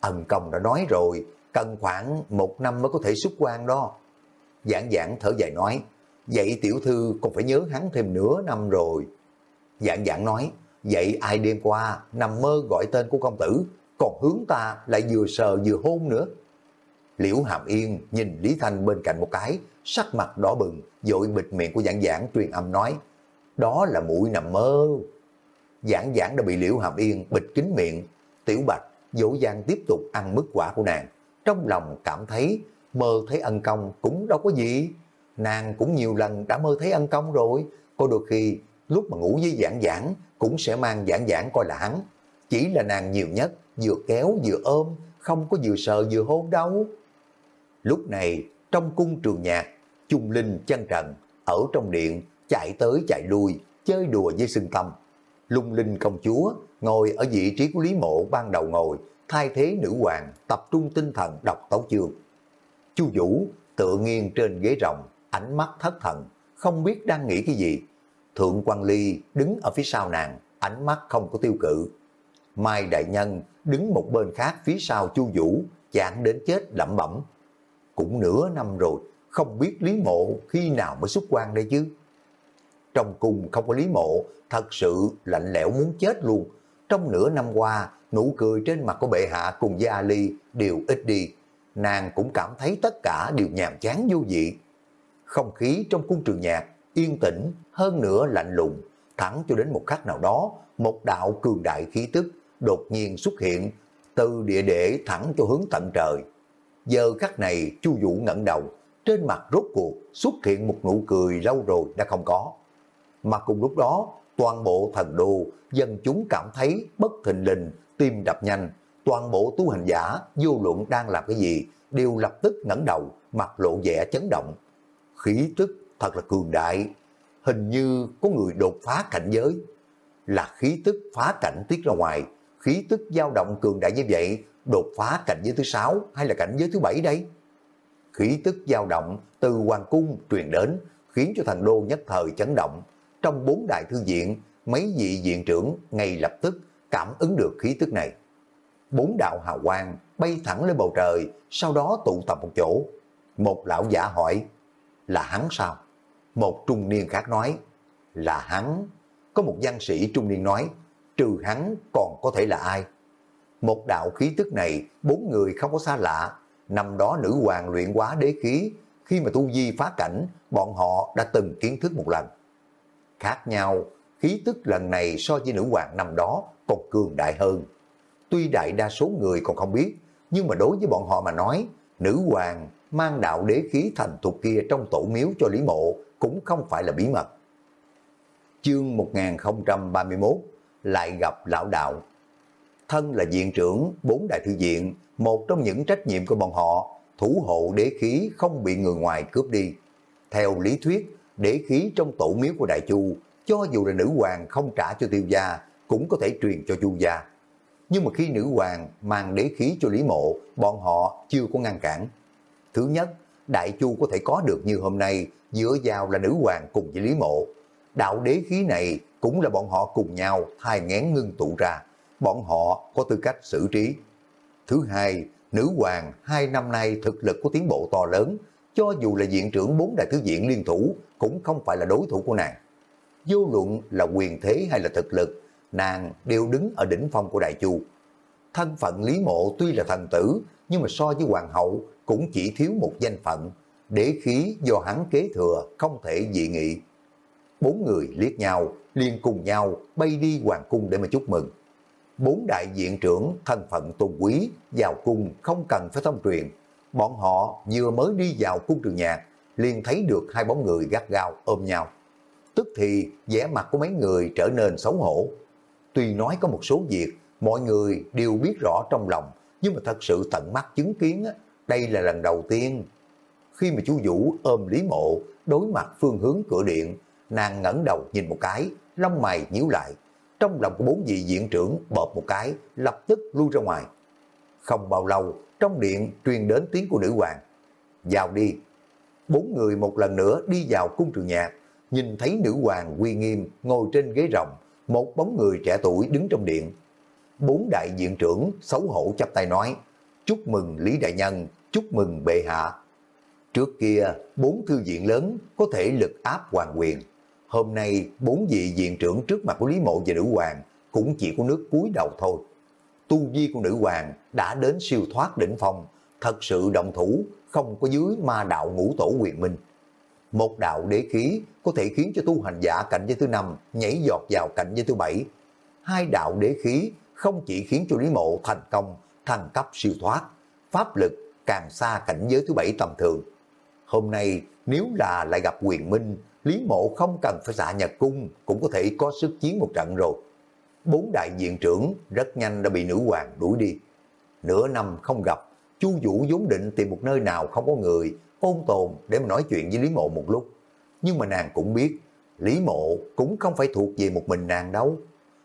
Ân công đã nói rồi, cần khoảng một năm mới có thể xuất quan đó. Giảng giảng thở dài nói, vậy tiểu thư còn phải nhớ hắn thêm nửa năm rồi. Giảng giảng nói, vậy ai đêm qua nằm mơ gọi tên của công tử, còn hướng ta lại vừa sờ vừa hôn nữa. Liễu Hàm Yên nhìn Lý Thanh bên cạnh một cái, sắc mặt đỏ bừng, dội bịt miệng của giảng giảng truyền âm nói, đó là mũi nằm mơ. Giảng giảng đã bị Liễu Hàm Yên bịt kín miệng, Tiểu Bạch dỗ dàng tiếp tục ăn mức quả của nàng. Trong lòng cảm thấy mơ thấy ân công cũng đâu có gì. Nàng cũng nhiều lần đã mơ thấy ân công rồi. Có đôi khi lúc mà ngủ với giảng giảng cũng sẽ mang giảng giảng coi là hắn. Chỉ là nàng nhiều nhất vừa kéo vừa ôm, không có vừa sờ vừa hôn đâu. Lúc này trong cung trường nhạc, Trung Linh chân trần ở trong điện chạy tới chạy lui chơi đùa với sưng tâm. Lung linh công chúa ngồi ở vị trí của Lý Mộ ban đầu ngồi, thay thế nữ hoàng, tập trung tinh thần đọc tấu chương. Chu Vũ tựa nghiêng trên ghế rồng, ánh mắt thất thần, không biết đang nghĩ cái gì. Thượng quan Ly đứng ở phía sau nàng, ánh mắt không có tiêu cự. Mai Đại Nhân đứng một bên khác phía sau Chu Vũ, chán đến chết lẩm bẩm. Cũng nửa năm rồi, không biết Lý Mộ khi nào mới xuất quan đây chứ. Trong cung không có Lý Mộ, thật sự lạnh lẽo muốn chết luôn. Trong nửa năm qua, nụ cười trên mặt của bệ hạ cùng với Ali đều ít đi. Nàng cũng cảm thấy tất cả đều nhàm chán vô vị. Không khí trong cung trường nhạc, yên tĩnh, hơn nữa lạnh lùng, thẳng cho đến một khắc nào đó, một đạo cường đại khí tức đột nhiên xuất hiện từ địa để thẳng cho hướng tận trời. Giờ khắc này, Chu Vũ ngẩng đầu, trên mặt rốt cuộc xuất hiện một nụ cười lâu rồi đã không có. Mà cùng lúc đó, toàn bộ thần đô, dân chúng cảm thấy bất thình lình, tim đập nhanh, toàn bộ tu hành giả vô luận đang làm cái gì, đều lập tức ngẩng đầu, mặt lộ vẻ chấn động. Khí tức thật là cường đại, hình như có người đột phá cảnh giới. Là khí tức phá cảnh tiết ra ngoài, khí tức dao động cường đại như vậy, đột phá cảnh giới thứ sáu hay là cảnh giới thứ bảy đây? Khí tức dao động từ hoàng cung truyền đến, khiến cho thần đô nhất thời chấn động. Trong bốn đại thư viện, mấy vị viện trưởng ngay lập tức cảm ứng được khí tức này. Bốn đạo hào quang bay thẳng lên bầu trời, sau đó tụ tập một chỗ. Một lão giả hỏi, là hắn sao? Một trung niên khác nói, là hắn. Có một văn sĩ trung niên nói, trừ hắn còn có thể là ai? Một đạo khí tức này, bốn người không có xa lạ. Năm đó nữ hoàng luyện quá đế khí, khi mà tu di phá cảnh, bọn họ đã từng kiến thức một lần. Khác nhau, khí tức lần này so với nữ hoàng năm đó còn cường đại hơn. Tuy đại đa số người còn không biết, nhưng mà đối với bọn họ mà nói, nữ hoàng mang đạo đế khí thành thuộc kia trong tổ miếu cho Lý Mộ cũng không phải là bí mật. Chương 1031 lại gặp lão đạo. Thân là viện trưởng bốn đại thư viện, một trong những trách nhiệm của bọn họ, thủ hộ đế khí không bị người ngoài cướp đi. Theo lý thuyết, đế khí trong tổ miếu của Đại Chu, cho dù là nữ hoàng không trả cho tiêu gia, cũng có thể truyền cho chu gia. Nhưng mà khi nữ hoàng mang đế khí cho Lý Mộ, bọn họ chưa có ngăn cản. Thứ nhất, Đại Chu có thể có được như hôm nay, dựa vào là nữ hoàng cùng với Lý Mộ. Đạo đế khí này cũng là bọn họ cùng nhau thai ngén ngưng tụ ra. Bọn họ có tư cách xử trí. Thứ hai, nữ hoàng hai năm nay thực lực có tiến bộ to lớn, cho dù là diện trưởng bốn đại thư viện liên thủ cũng không phải là đối thủ của nàng. Vô luận là quyền thế hay là thực lực, nàng đều đứng ở đỉnh phong của đại chu. Thân phận Lý Mộ tuy là thần tử, nhưng mà so với hoàng hậu cũng chỉ thiếu một danh phận, đế khí do hắn kế thừa không thể dị nghị. bốn người liếc nhau, liền cùng nhau bay đi hoàng cung để mà chúc mừng. Bốn đại diện trưởng thân phận tôn quý vào cung không cần phải thông truyền. Bọn họ vừa mới đi vào cung trường nhạc, liền thấy được hai bóng người gắt gao ôm nhau. Tức thì vẻ mặt của mấy người trở nên xấu hổ. Tuy nói có một số việc mọi người đều biết rõ trong lòng, nhưng mà thật sự tận mắt chứng kiến đây là lần đầu tiên. Khi mà chú Vũ ôm Lý Mộ đối mặt phương hướng cửa điện, nàng ngẩng đầu nhìn một cái, lông mày nhíu lại. Trong lòng của bốn vị diện trưởng bợp một cái, lập tức lui ra ngoài. Không bao lâu, trong điện truyền đến tiếng của nữ hoàng. Vào đi. Bốn người một lần nữa đi vào cung trường nhạc, nhìn thấy nữ hoàng uy nghiêm ngồi trên ghế rồng, một bóng người trẻ tuổi đứng trong điện. Bốn đại diện trưởng xấu hổ chắp tay nói, chúc mừng Lý Đại Nhân, chúc mừng bệ hạ. Trước kia, bốn thư viện lớn có thể lực áp hoàng quyền. Hôm nay, bốn vị viện trưởng trước mặt của Lý Mộ và Nữ Hoàng cũng chỉ có nước cúi đầu thôi. Tu vi của Nữ Hoàng đã đến siêu thoát đỉnh phong, thật sự động thủ, không có dưới ma đạo ngũ tổ quyền minh. Một đạo đế khí có thể khiến cho tu hành giả cảnh giới thứ năm nhảy giọt vào cảnh giới thứ bảy. Hai đạo đế khí không chỉ khiến cho Lý Mộ thành công, thăng cấp siêu thoát, pháp lực càng xa cảnh giới thứ bảy tầm thường. Hôm nay nếu là lại gặp quyền minh, Lý Mộ không cần phải xạ nhật cung, cũng có thể có sức chiến một trận rồi. Bốn đại diện trưởng rất nhanh đã bị nữ hoàng đuổi đi. Nửa năm không gặp, Chu Vũ vốn định tìm một nơi nào không có người, ôn tồn để mà nói chuyện với Lý Mộ một lúc. Nhưng mà nàng cũng biết, Lý Mộ cũng không phải thuộc về một mình nàng đâu.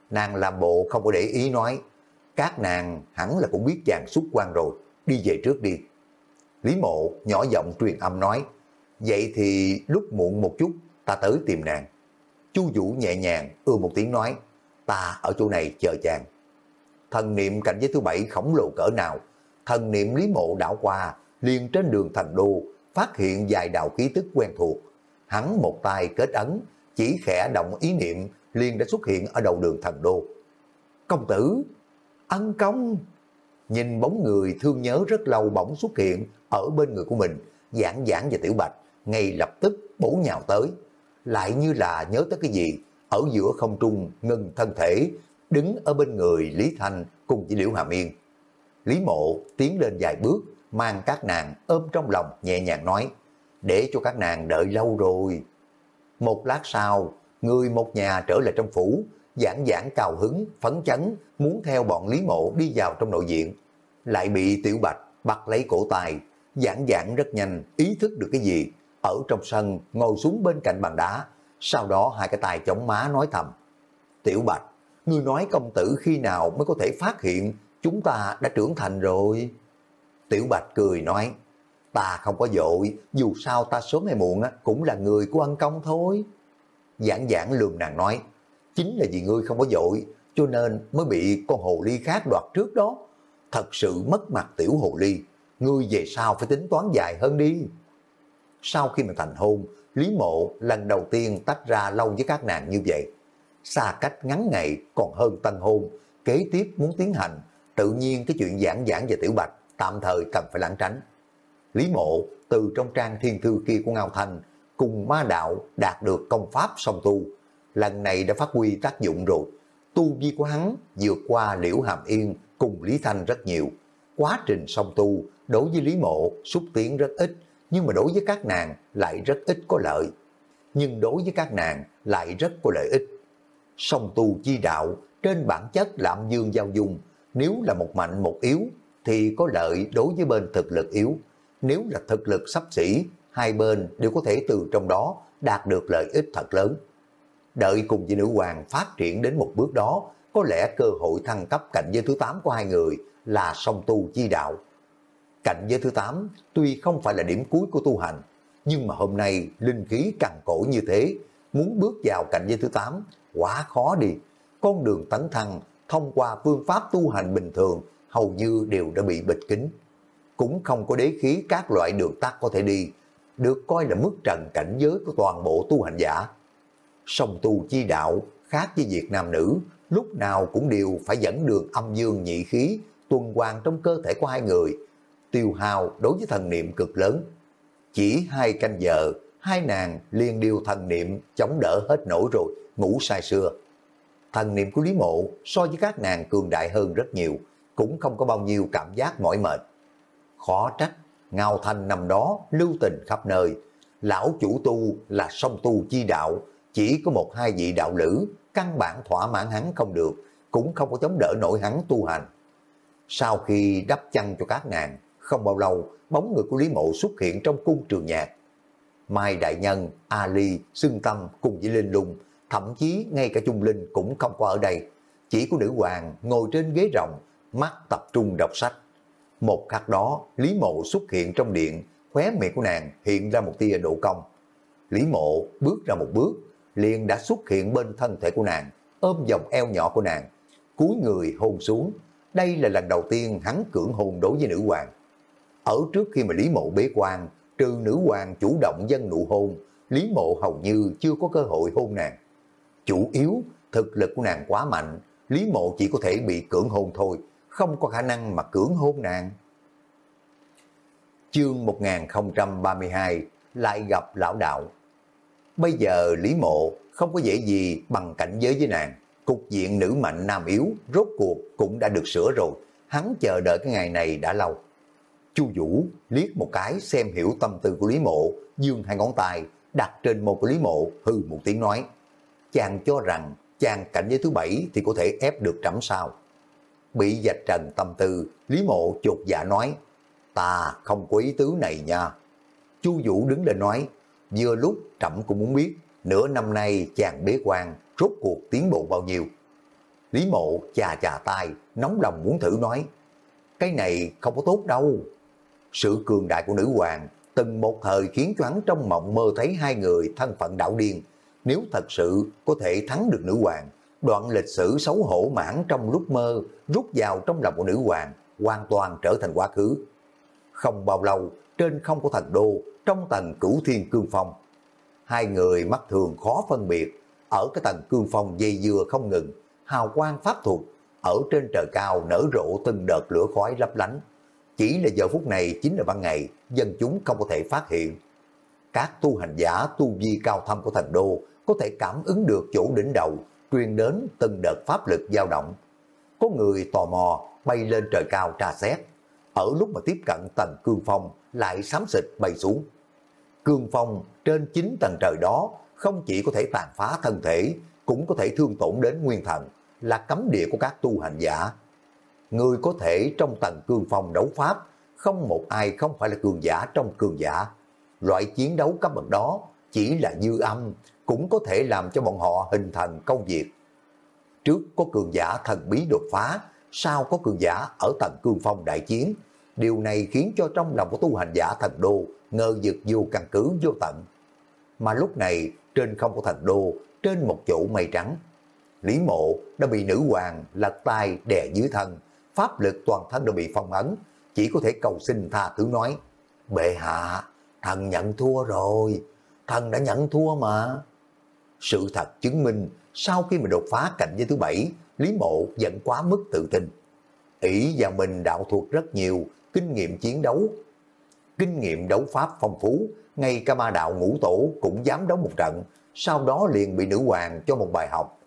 Nàng làm bộ không có để ý nói, các nàng hẳn là cũng biết chàng xuất quan rồi, đi về trước đi. Lý Mộ nhỏ giọng truyền âm nói, vậy thì lúc muộn một chút, ta tới tìm nàng. Chu Vũ nhẹ nhàng ưa một tiếng nói, ta ở chỗ này chờ chàng. Thần niệm cảnh giới thứ bảy khổng lồ cỡ nào, thần niệm Lý Mộ đảo qua, liền trên đường thành đô, phát hiện vài đạo ký tức quen thuộc. Hắn một tay kết ấn, chỉ khẽ động ý niệm liền đã xuất hiện ở đầu đường thành đô. Công tử, ân công, nhìn bóng người thương nhớ rất lâu bỗng xuất hiện ở bên người của mình, giảng giảng và tiểu bạch, ngay lập tức bổ nhào tới. Lại như là nhớ tới cái gì, ở giữa không trung ngừng thân thể, đứng ở bên người Lý Thanh cùng với Liễu Hà Miên. Lý Mộ tiến lên vài bước, mang các nàng ôm trong lòng nhẹ nhàng nói, để cho các nàng đợi lâu rồi. Một lát sau, người một nhà trở lại trong phủ, giảng giảng cao hứng, phấn chấn, muốn theo bọn Lý Mộ đi vào trong nội diện. Lại bị Tiểu Bạch bắt lấy cổ tay, giảng giảng rất nhanh, ý thức được cái gì, ở trong sân ngồi xuống bên cạnh bàn đá, sau đó hai cái tay chống má nói thầm. Tiểu Bạch, ngươi nói công tử khi nào mới có thể phát hiện chúng ta đã trưởng thành rồi? Tiểu Bạch cười nói, ta không có dội, dù sao ta sớm hay muộn cũng là người của ân công thôi. Giảng giảng lường nàng nói, chính là vì ngươi không có dội, cho nên mới bị con hồ ly khác đoạt trước đó. Thật sự mất mặt tiểu hồ ly, ngươi về sau phải tính toán dài hơn đi. Sau khi mà thành hôn, Lý Mộ lần đầu tiên tách ra lâu với các nàng như vậy. Xa cách ngắn ngày còn hơn tân hôn, kế tiếp muốn tiến hành, tự nhiên cái chuyện giảng giảng về tiểu bạch tạm thời cần phải lãng tránh. Lý Mộ từ trong trang thiên thư kia của Ngao Thanh cùng ma đạo đạt được công pháp song tu. Lần này đã phát huy tác dụng rồi. Tu vi của hắn vượt qua Liễu Hàm Yên cùng Lý Thanh rất nhiều. Quá trình song tu đối với Lý Mộ xúc tiến rất ít, nhưng mà đối với các nàng lại rất ít có lợi. Nhưng đối với các nàng lại rất có lợi ích. Song tu chi đạo trên bản chất lạm dương giao dung, nếu là một mạnh một yếu thì có lợi đối với bên thực lực yếu. Nếu là thực lực sắp xỉ, hai bên đều có thể từ trong đó đạt được lợi ích thật lớn. Đợi cùng với nữ hoàng phát triển đến một bước đó, có lẽ cơ hội thăng cấp cảnh giới thứ 8 của hai người là song tu chi đạo. Cảnh giới thứ 8 tuy không phải là điểm cuối của tu hành, nhưng mà hôm nay linh khí cằn cổ như thế, muốn bước vào cảnh giới thứ 8 quá khó đi. Con đường tấn thăng thông qua phương pháp tu hành bình thường hầu như đều đã bị bịch kín. Cũng không có đế khí các loại đường tắt có thể đi, được coi là mức trần cảnh giới của toàn bộ tu hành giả. Song tu chi đạo khác với việc nam nữ, lúc nào cũng đều phải dẫn đường âm dương nhị khí tuần hoàn trong cơ thể của hai người, tiêu hao đối với thần niệm cực lớn. Chỉ hai canh giờ, hai nàng liên điều thần niệm chống đỡ hết nổi rồi, ngủ say sưa. Thần niệm của Lý Mộ so với các nàng cường đại hơn rất nhiều, cũng không có bao nhiêu cảm giác mỏi mệt. Khó trách, Ngao Thanh nằm đó lưu tình khắp nơi. Lão chủ tu là song tu chi đạo, chỉ có một hai vị đạo lữ, căn bản thỏa mãn hắn không được, cũng không có chống đỡ nổi hắn tu hành. Sau khi đắp chăn cho các nàng, không bao lâu, bóng người của Lý Mộ xuất hiện trong cung trường nhạc. Mai Đại Nhân, Ali, Sưng Tâm cùng với Linh Lung, thậm chí ngay cả Trung Linh cũng không có ở đây. Chỉ có nữ hoàng ngồi trên ghế rồng, mắt tập trung đọc sách. Một khắc đó, Lý Mộ xuất hiện trong điện, khóe miệng của nàng hiện ra một tia độ cong. Lý Mộ bước ra một bước, liền đã xuất hiện bên thân thể của nàng, ôm vòng eo nhỏ của nàng, cúi người hôn xuống. Đây là lần đầu tiên hắn cưỡng hôn đối với nữ hoàng. Ở trước khi mà Lý Mộ bế quan, trừ nữ hoàng chủ động dân nụ hôn, Lý Mộ hầu như chưa có cơ hội hôn nàng. Chủ yếu, thực lực của nàng quá mạnh, Lý Mộ chỉ có thể bị cưỡng hôn thôi, không có khả năng mà cưỡng hôn nàng. Chương 1032 lại gặp lão đạo. Bây giờ Lý Mộ không có dễ gì bằng cảnh giới với nàng. Cục diện nữ mạnh nam yếu rốt cuộc cũng đã được sửa rồi. Hắn chờ đợi cái ngày này đã lâu. Chu Vũ liếc một cái xem hiểu tâm tư của Lý Mộ, dương hai ngón tay đặt trên một của Lý Mộ hư một tiếng nói. Chàng cho rằng chàng cảnh giới thứ bảy thì có thể ép được trẫm sao. Bị dạch trần tâm tư, Lý Mộ chột dạ nói, ta không có ý tứ này nha. Chu Vũ đứng lên nói, vừa lúc trẫm cũng muốn biết, nửa năm nay chàng bế quan, rốt cuộc tiến bộ bao nhiêu. Lý Mộ chà chà tay, nóng lòng muốn thử nói, cái này không có tốt đâu. Sự cường đại của nữ hoàng từng một thời khiến cho hắn trong mộng mơ thấy hai người thân phận đạo điên. Nếu thật sự có thể thắng được nữ hoàng, đoạn lịch sử xấu hổ mãn trong lúc mơ rút vào trong lòng của nữ hoàng, hoàn toàn trở thành quá khứ. Không bao lâu, trên không của thần đô, trong tầng cửu thiên cương phong, hai người mắt thường khó phân biệt, ở cái tầng cương phong dây dưa không ngừng, hào quang pháp thuật, ở trên trời cao nở rộ từng đợt lửa khói lấp lánh. Chỉ là giờ phút này chính là ban ngày, dân chúng không có thể phát hiện. Các tu hành giả tu vi cao thâm của thành đô có thể cảm ứng được chỗ đỉnh đầu, truyền đến từng đợt pháp lực dao động. Có người tò mò bay lên trời cao tra xét, ở lúc mà tiếp cận tầng cương phong lại sám xịt bay xuống. Cương phong trên chín tầng trời đó không chỉ có thể tàn phá thân thể, cũng có thể thương tổn đến nguyên thần, là cấm địa của các tu hành giả. Người có thể trong tầng cương phong đấu pháp, không một ai không phải là cường giả trong cường giả. Loại chiến đấu cấp bậc đó chỉ là dư âm, cũng có thể làm cho bọn họ hình thành công việc. Trước có cường giả thần bí đột phá, sau có cường giả ở tầng cương phong đại chiến. Điều này khiến cho trong lòng của tu hành giả thần đô ngờ vực vô căn cứ vô tận. Mà lúc này trên không của thần đô, trên một chỗ mây trắng, Lý mộ đã bị nữ hoàng lật tay đè dưới thân, pháp lực toàn thân đều bị phong ấn, chỉ có thể cầu xin tha thứ nói, bệ hạ, thần nhận thua rồi, thần đã nhận thua mà. Sự thật chứng minh, sau khi mình đột phá cảnh giới thứ bảy, Lý Mộ vẫn quá mức tự tin. ỷ và mình đạo thuộc rất nhiều, kinh nghiệm chiến đấu. Kinh nghiệm đấu pháp phong phú, ngay cả ma đạo ngũ tổ cũng dám đấu một trận, sau đó liền bị nữ hoàng cho một bài học.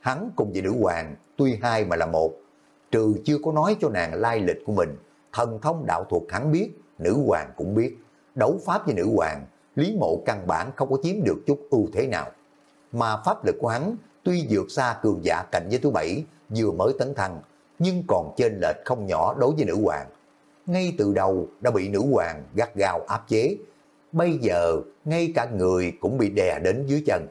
Hắn cùng với nữ hoàng, tuy hai mà là một, trừ chưa có nói cho nàng lai lịch của mình, thần thông đạo thuật hắn biết, nữ hoàng cũng biết. Đấu pháp với nữ hoàng, Lý Mộ căn bản không có chiếm được chút ưu thế nào. Mà pháp lực của hắn tuy vượt xa cường giả cạnh với thứ bảy, vừa mới tấn thăng, nhưng còn trên lệch không nhỏ đối với nữ hoàng. Ngay từ đầu đã bị nữ hoàng gắt gao áp chế, bây giờ ngay cả người cũng bị đè đến dưới chân.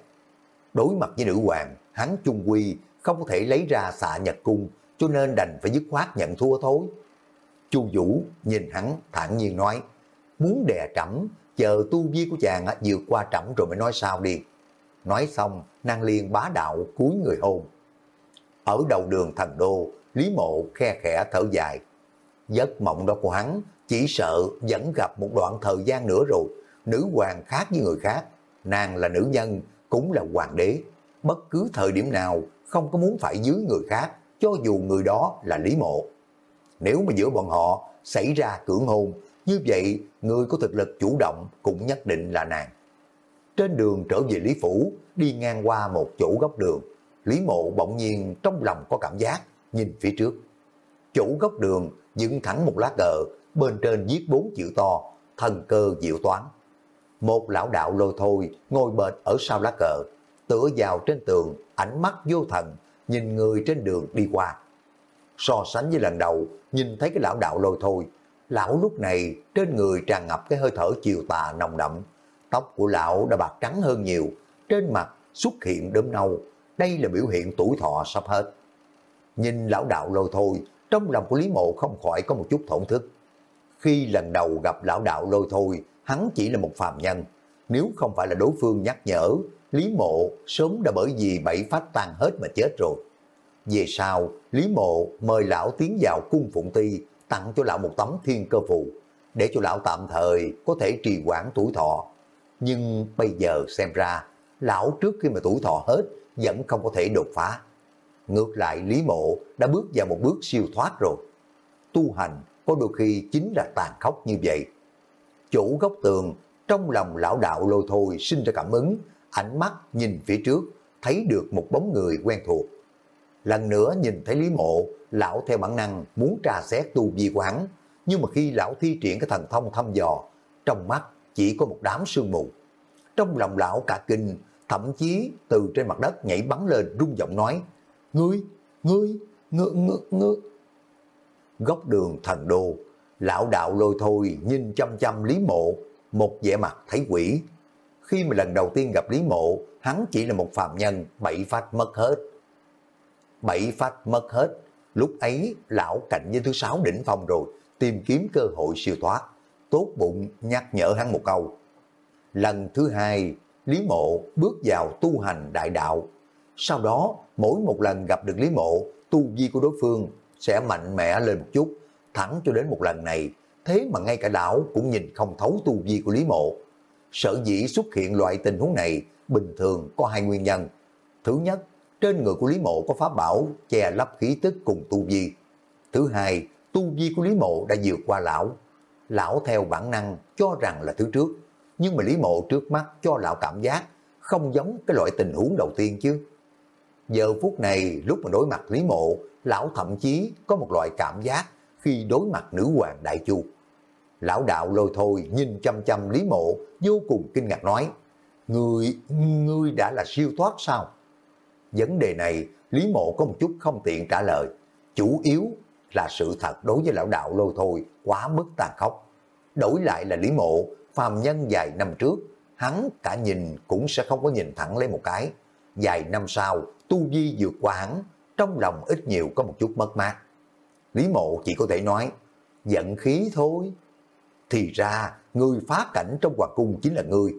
Đối mặt với nữ hoàng, hắn trung quy không thể lấy ra xạ nhật cung, cho nên đành phải dứt khoát nhận thua thôi. Chu Vũ nhìn hắn thản nhiên nói, muốn đè trẫm chờ tu vi của chàng vượt qua trẫm rồi mới nói sao đi. Nói xong, nàng liền bá đạo cúi người hôn. Ở đầu đường thần đô, Lý Mộ khe khẽ thở dài. Giấc mộng đó của hắn chỉ sợ vẫn gặp một đoạn thời gian nữa rồi. Nữ hoàng khác với người khác. Nàng là nữ nhân, cũng là hoàng đế. Bất cứ thời điểm nào không có muốn phải dưới người khác, cho dù người đó là Lý Mộ. Nếu mà giữa bọn họ xảy ra cưỡng hôn, như vậy người có thực lực chủ động cũng nhất định là nàng. Trên đường trở về Lý Phủ, đi ngang qua một chỗ góc đường, Lý Mộ bỗng nhiên trong lòng có cảm giác, nhìn phía trước. Chỗ góc đường dựng thẳng một lá cờ, bên trên viết bốn chữ to, thần cơ diệu toán. Một lão đạo lôi thôi ngồi bệt ở sau lá cờ, tựa vào trên tường, ánh mắt vô thần, nhìn người trên đường đi qua. So sánh với lần đầu, nhìn thấy cái lão đạo lôi thôi, lão lúc này trên người tràn ngập cái hơi thở chiều tà nồng đậm. Tóc của lão đã bạc trắng hơn nhiều, trên mặt xuất hiện đốm nâu. Đây là biểu hiện tuổi thọ sắp hết. Nhìn lão đạo lôi thôi, trong lòng của Lý Mộ không khỏi có một chút thổn thức. Khi lần đầu gặp lão đạo lôi thôi, hắn chỉ là một phàm nhân. Nếu không phải là đối phương nhắc nhở, Lý Mộ sớm đã bởi vì bảy phát tan hết mà chết rồi. Về sau, Lý Mộ mời lão tiến vào cung Phụng Ti, tặng cho lão một tấm thiên cơ phù, để cho lão tạm thời có thể trì quản tuổi thọ. Nhưng bây giờ xem ra, lão trước khi mà tuổi thọ hết, vẫn không có thể đột phá. Ngược lại Lý Mộ đã bước vào một bước siêu thoát rồi. Tu hành có đôi khi chính là tàn khốc như vậy. Chủ góc tường, trong lòng lão đạo lôi thôi sinh ra cảm ứng, ánh mắt nhìn phía trước, thấy được một bóng người quen thuộc. Lần nữa nhìn thấy Lý Mộ, lão theo bản năng muốn trà xét tu vi quán, nhưng mà khi lão thi triển cái thần thông thăm dò, trong mắt chỉ có một đám sương mù. Trong lòng lão cả kinh, thậm chí từ trên mặt đất nhảy bắn lên rung giọng nói, Ngươi, ngươi, ngươi, ngươi, ngươi. Góc đường thần đô, lão đạo lôi thôi nhìn chăm chăm Lý Mộ, một vẻ mặt thấy quỷ. Khi mà lần đầu tiên gặp Lý Mộ, hắn chỉ là một phạm nhân, bảy phát mất hết. Bảy phát mất hết, lúc ấy lão cạnh với thứ sáu đỉnh phong rồi, tìm kiếm cơ hội siêu thoát. Tốt bụng nhắc nhở hắn một câu. Lần thứ hai, Lý Mộ bước vào tu hành đại đạo. Sau đó, mỗi một lần gặp được Lý Mộ, tu vi của đối phương sẽ mạnh mẽ lên một chút, thẳng cho đến một lần này, thế mà ngay cả lão cũng nhìn không thấu tu vi của Lý Mộ. Sở dĩ xuất hiện loại tình huống này bình thường có hai nguyên nhân. Thứ nhất, trên người của Lý Mộ có pháp bảo che lấp khí tức cùng tu vi. Thứ hai, tu vi của Lý Mộ đã vượt qua lão. Lão theo bản năng cho rằng là thứ trước, nhưng mà Lý Mộ trước mắt cho lão cảm giác không giống cái loại tình huống đầu tiên chứ. Giờ phút này lúc mà đối mặt Lý Mộ, lão thậm chí có một loại cảm giác khi đối mặt nữ hoàng Đại Chu. Lão đạo lôi thôi nhìn chăm chăm Lý Mộ vô cùng kinh ngạc nói, Ngươi, ngươi đã là siêu thoát sao? Vấn đề này Lý Mộ có một chút không tiện trả lời. Chủ yếu là sự thật đối với lão đạo lôi thôi quá mức tàn khốc. Đổi lại là Lý Mộ, phàm nhân vài năm trước, hắn cả nhìn cũng sẽ không có nhìn thẳng lấy một cái. Vài năm sau, tu vi vượt qua hắn, trong lòng ít nhiều có một chút mất mát. Lý mộ chỉ có thể nói, giận khí thôi. Thì ra, người phá cảnh trong hoàng cung chính là ngươi.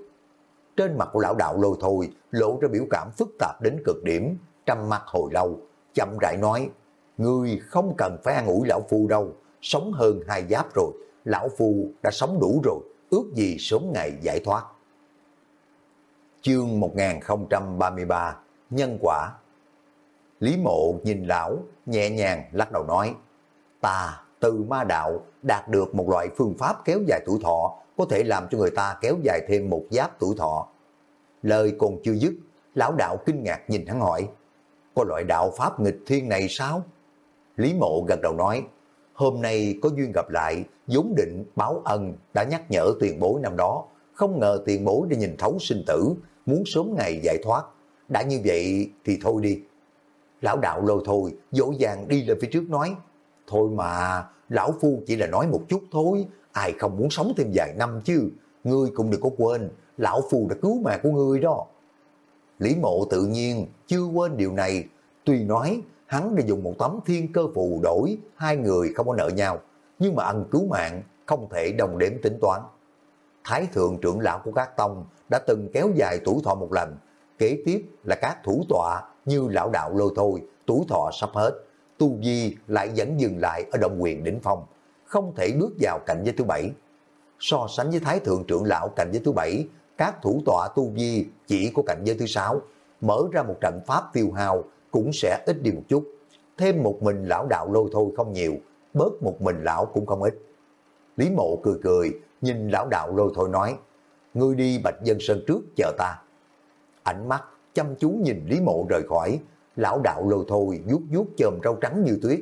Trên mặt của lão đạo lôi thôi, lộ ra biểu cảm phức tạp đến cực điểm, trầm mặt hồi lâu, chậm rãi nói, ngươi không cần phải an ủi lão phu đâu, sống hơn hai giáp rồi, lão phu đã sống đủ rồi, ước gì sớm ngày giải thoát. Chương 1033 Nhân quả Lý mộ nhìn lão, nhẹ nhàng lắc đầu nói, ta từ ma đạo đạt được một loại phương pháp kéo dài tuổi thọ, có thể làm cho người ta kéo dài thêm một giáp tuổi thọ. Lời còn chưa dứt, lão đạo kinh ngạc nhìn hắn hỏi, có loại đạo pháp nghịch thiên này sao? Lý mộ gật đầu nói, hôm nay có duyên gặp lại, vốn định báo ân đã nhắc nhở tiền bối năm đó, không ngờ tiền bối đã nhìn thấu sinh tử, muốn sớm ngày giải thoát. Đã như vậy thì thôi đi. Lão đạo lôi thôi, dỗ dàng đi lên phía trước nói, thôi mà, lão phu chỉ là nói một chút thôi, ai không muốn sống thêm vài năm chứ, ngươi cũng đừng có quên, lão phu đã cứu mạng của ngươi đó. Lý mộ tự nhiên chưa quên điều này, tuy nói hắn đã dùng một tấm thiên cơ phù đổi hai người không có nợ nhau, nhưng mà ân cứu mạng không thể đồng đếm tính toán. Thái thượng trưởng lão của các tông đã từng kéo dài tuổi thọ một lần, kế tiếp là các thủ tọa như lão đạo lôi thôi, tuổi thọ sắp hết, tu vi lại vẫn dừng lại ở động quyền đỉnh phong, không thể bước vào cạnh giới thứ bảy. So sánh với thái thượng trưởng lão cạnh giới thứ bảy, các thủ tọa tu vi chỉ có cạnh giới thứ sáu, mở ra một trận pháp tiêu hao cũng sẽ ít đi một chút. Thêm một mình lão đạo lôi thôi không nhiều, bớt một mình lão cũng không ít. Lý mộ cười cười, nhìn lão đạo lôi thôi nói, ngươi đi Bạch Dân Sơn trước chờ ta. Ánh mắt chăm chú nhìn Lý Mộ rời khỏi, lão đạo lôi thôi vuốt vuốt chòm rau trắng như tuyết.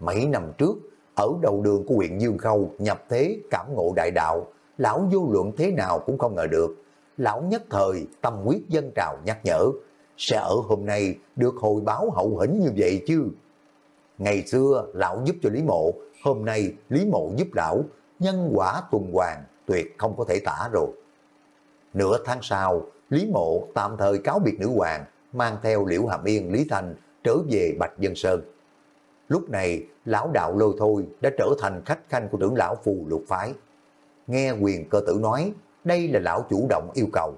Mấy năm trước, ở đầu đường của huyện Dương Khâu nhập thế cảm ngộ đại đạo, lão vô luận thế nào cũng không ngờ được. Lão nhất thời tâm quyết dân trào nhắc nhở, sẽ ở hôm nay được hồi báo hậu hĩnh như vậy chứ. Ngày xưa lão giúp cho Lý Mộ, hôm nay Lý Mộ giúp lão, nhân quả tuần hoàn tuyệt không có thể tả rồi. Nửa tháng sau, Lý Mộ tạm thời cáo biệt nữ hoàng, mang theo Liễu Hàm Yên, Lý Thành trở về Bạch Dân Sơn. Lúc này, lão đạo lôi thôi đã trở thành khách khanh của trưởng lão phù lục phái. Nghe quyền cơ tử nói, đây là lão chủ động yêu cầu.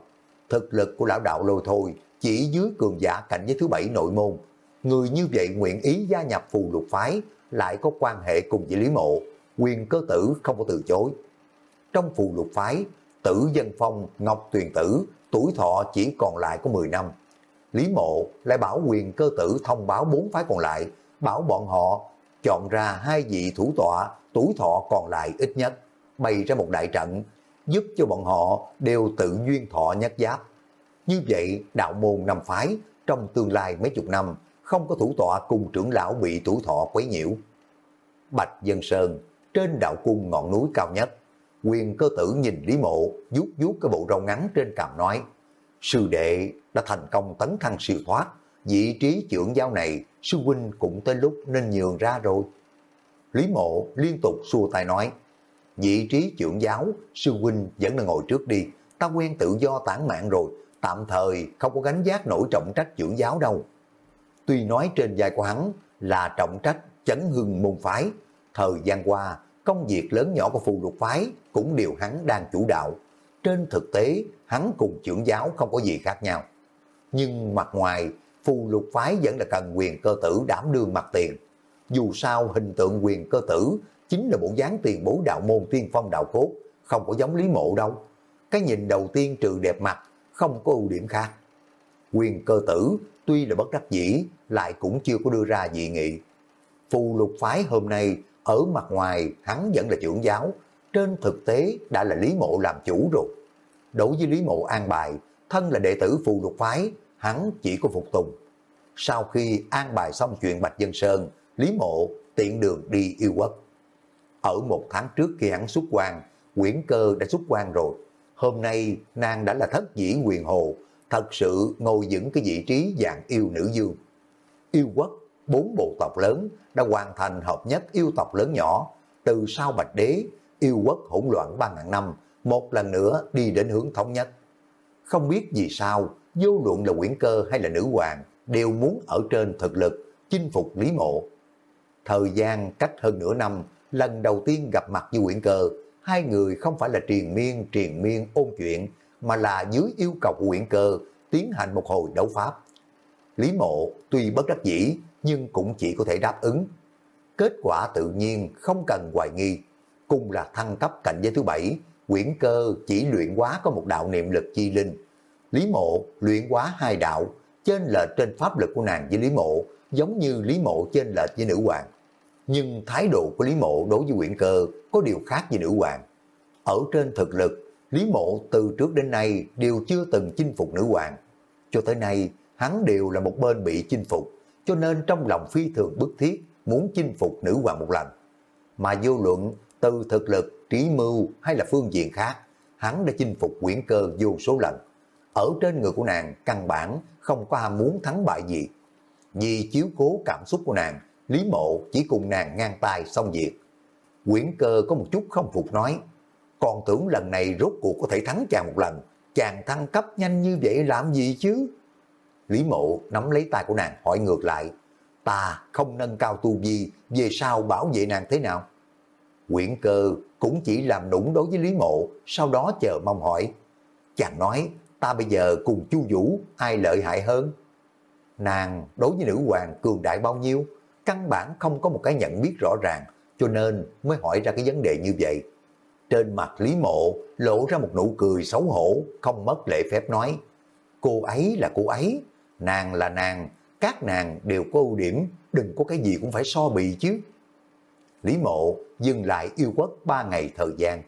Thực lực của lão đạo lôi thôi chỉ dưới cường giả cảnh giới thứ bảy nội môn. Người như vậy nguyện ý gia nhập phù lục phái, lại có quan hệ cùng với Lý Mộ. Quyền cơ tử không có từ chối. Trong phù lục phái, tử dân phong, ngọc tuyền tử, tuổi thọ chỉ còn lại có 10 năm. Lý Mộ lại bảo quyền cơ tử thông báo bốn phái còn lại, bảo bọn họ chọn ra hai vị thủ tọa, tuổi thọ còn lại ít nhất, bày ra một đại trận, giúp cho bọn họ đều tự duyên thọ nhất giáp. Như vậy, đạo môn năm phái, trong tương lai mấy chục năm, không có thủ tọa cùng trưởng lão bị tuổi thọ quấy nhiễu. Bạch Dân Sơn, trên đạo cung ngọn núi cao nhất, quyền cơ tử nhìn Lý Mộ, vuốt vuốt cái bộ râu ngắn trên cằm nói, sư đệ đã thành công tấn thăng siêu thoát, vị trí trưởng giáo này, sư huynh cũng tới lúc nên nhường ra rồi. Lý Mộ liên tục xua tay nói, vị trí trưởng giáo, sư huynh vẫn là ngồi trước đi, ta quen tự do tản mạng rồi, tạm thời không có gánh giác nổi trọng trách trưởng giáo đâu. Tuy nói trên vai của hắn là trọng trách chấn hưng môn phái, thời gian qua công việc lớn nhỏ của phù lục phái cũng đều hắn đang chủ đạo. Trên thực tế, hắn cùng trưởng giáo không có gì khác nhau. Nhưng mặt ngoài, phù lục phái vẫn là cần quyền cơ tử đảm đương mặt tiền. Dù sao hình tượng quyền cơ tử chính là bộ dáng tiền bối đạo môn tiên phong đạo cốt, không có giống lý mộ đâu. Cái nhìn đầu tiên trừ đẹp mặt, không có ưu điểm khác. Quyền cơ tử tuy là bất đắc dĩ, lại cũng chưa có đưa ra dị nghị. Phù lục phái hôm nay ở mặt ngoài hắn vẫn là trưởng giáo, trên thực tế đã là Lý Mộ làm chủ rồi. Đối với Lý Mộ an bài, thân là đệ tử phù lục phái, hắn chỉ có phục tùng. Sau khi an bài xong chuyện Bạch Dân Sơn, Lý Mộ tiện đường đi yêu quốc. Ở một tháng trước khi hắn xuất quan, nguyễn cơ đã xuất quan rồi. Hôm nay nàng đã là thất dĩ quyền hồ, thật sự ngồi vững cái vị trí dạng yêu nữ dương. Yêu quốc bốn bộ tộc lớn đã hoàn thành hợp nhất yêu tộc lớn nhỏ. Từ sau Bạch Đế, yêu quốc hỗn loạn 3.000 năm, một lần nữa đi đến hướng thống nhất. Không biết vì sao, vô luận là quyển cơ hay là nữ hoàng, đều muốn ở trên thực lực, chinh phục Lý Mộ. Thời gian cách hơn nửa năm, lần đầu tiên gặp mặt với quyển cơ, hai người không phải là triền miên, triền miên ôn chuyện, mà là dưới yêu cầu của quyển cơ, tiến hành một hồi đấu pháp. Lý Mộ tuy bất đắc dĩ, nhưng cũng chỉ có thể đáp ứng. Kết quả tự nhiên không cần hoài nghi. Cùng là thăng cấp cảnh giới thứ bảy, quyển cơ chỉ luyện quá có một đạo niệm lực chi linh. Lý mộ luyện quá hai đạo, trên lệch trên pháp lực của nàng với Lý mộ, giống như Lý mộ trên lệch với nữ hoàng. Nhưng thái độ của Lý mộ đối với quyển cơ có điều khác với nữ hoàng. Ở trên thực lực, Lý mộ từ trước đến nay đều chưa từng chinh phục nữ hoàng. Cho tới nay, hắn đều là một bên bị chinh phục, cho nên trong lòng phi thường bức thiết muốn chinh phục nữ hoàng một lần. Mà vô luận từ thực lực, trí mưu hay là phương diện khác, hắn đã chinh phục quyển cơ vô số lần. Ở trên người của nàng căn bản không có ham muốn thắng bại gì. Vì chiếu cố cảm xúc của nàng, Lý Mộ chỉ cùng nàng ngang tay xong việc. Quyển cơ có một chút không phục nói, còn tưởng lần này rốt cuộc có thể thắng chàng một lần, chàng thăng cấp nhanh như vậy làm gì chứ? Lý mộ nắm lấy tay của nàng hỏi ngược lại, ta không nâng cao tu vi, về sau bảo vệ nàng thế nào? Quyển cơ cũng chỉ làm nũng đối với Lý mộ, sau đó chờ mong hỏi. Chàng nói, ta bây giờ cùng chu Vũ ai lợi hại hơn? Nàng đối với nữ hoàng cường đại bao nhiêu? Căn bản không có một cái nhận biết rõ ràng, cho nên mới hỏi ra cái vấn đề như vậy. Trên mặt Lý Mộ lộ ra một nụ cười xấu hổ, không mất lễ phép nói. Cô ấy là cô ấy, nàng là nàng, các nàng đều có ưu điểm, đừng có cái gì cũng phải so bì chứ. Lý mộ dừng lại yêu quất ba ngày thời gian.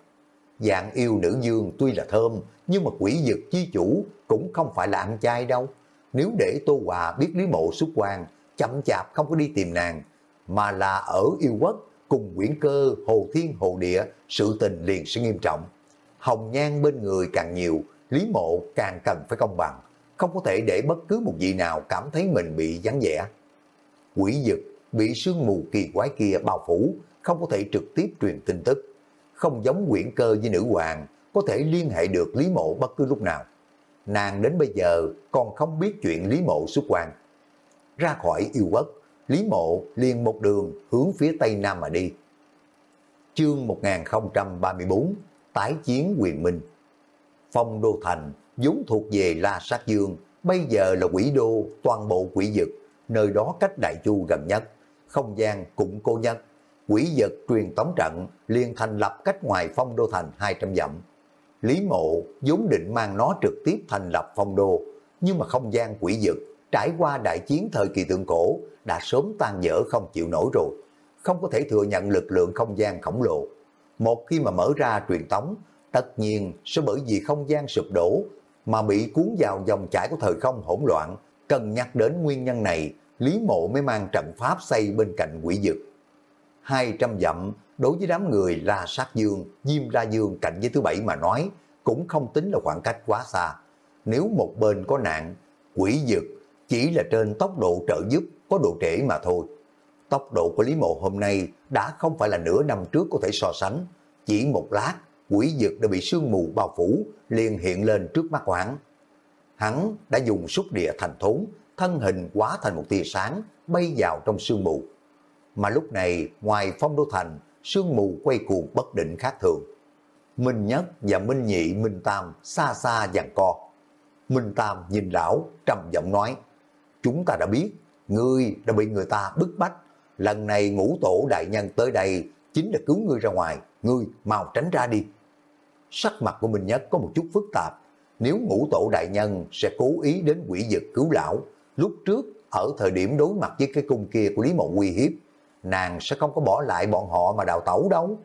Dạng yêu nữ dương tuy là thơm, nhưng mà quỷ dực chi chủ cũng không phải là ăn chay đâu. Nếu để Tô Hòa biết Lý Mộ xuất quan, chậm chạp không có đi tìm nàng, mà là ở yêu quất cùng quyển cơ hồ thiên hồ địa, sự tình liền sẽ nghiêm trọng. Hồng nhan bên người càng nhiều, Lý Mộ càng cần phải công bằng, không có thể để bất cứ một vị nào cảm thấy mình bị gián vẽ. Quỷ dực bị sương mù kỳ quái kia bao phủ, không có thể trực tiếp truyền tin tức. Không giống quyển cơ với nữ hoàng, có thể liên hệ được Lý Mộ bất cứ lúc nào. Nàng đến bây giờ còn không biết chuyện Lý Mộ xuất quan. Ra khỏi yêu quốc, Lý Mộ liền một đường hướng phía Tây Nam mà đi. Chương 1034 Tái chiến quyền minh Phong Đô Thành vốn thuộc về La Sát Dương, bây giờ là quỷ đô toàn bộ quỷ dực, nơi đó cách Đại Chu gần nhất, không gian cũng cô nhân. Quỷ vật truyền tống trận liền thành lập cách ngoài Phong Đô Thành 200 dặm. Lý Mộ vốn định mang nó trực tiếp thành lập Phong Đô, nhưng mà không gian quỷ vật trải qua đại chiến thời kỳ tượng cổ đã sớm tan dở không chịu nổi rồi, không có thể thừa nhận lực lượng không gian khổng lồ. Một khi mà mở ra truyền tống, tất nhiên sẽ bởi vì không gian sụp đổ mà bị cuốn vào dòng chảy của thời không hỗn loạn. Cần nhắc đến nguyên nhân này, Lý Mộ mới mang trận pháp xây bên cạnh quỷ dực. 200 dặm đối với đám người La Sát Dương, Diêm La Dương cạnh với thứ bảy mà nói, cũng không tính là khoảng cách quá xa. Nếu một bên có nạn, quỷ dực chỉ là trên tốc độ trợ giúp có độ trễ mà thôi. Tốc độ của Lý Mộ hôm nay đã không phải là nửa năm trước có thể so sánh. Chỉ một lát, quỷ dực đã bị sương mù bao phủ, liền hiện lên trước mắt hoảng. hắn. Hắn đã dùng xúc địa thành thốn, thân hình quá thành một tia sáng, bay vào trong sương mù. Mà lúc này, ngoài phong đô thành, sương mù quay cuồng bất định khác thường. Minh Nhất và Minh Nhị, Minh Tam xa xa dàn co. Minh Tam nhìn lão, trầm giọng nói, chúng ta đã biết, ngươi đã bị người ta bức bách. Lần này ngũ tổ đại nhân tới đây chính là cứu ngươi ra ngoài, ngươi mau tránh ra đi. Sắc mặt của Minh Nhất có một chút phức tạp, nếu ngũ tổ đại nhân sẽ cố ý đến quỷ vực cứu lão, lúc trước ở thời điểm đối mặt với cái cung kia của Lý Mộ uy hiếp, nàng sẽ không có bỏ lại bọn họ mà đào tẩu đâu.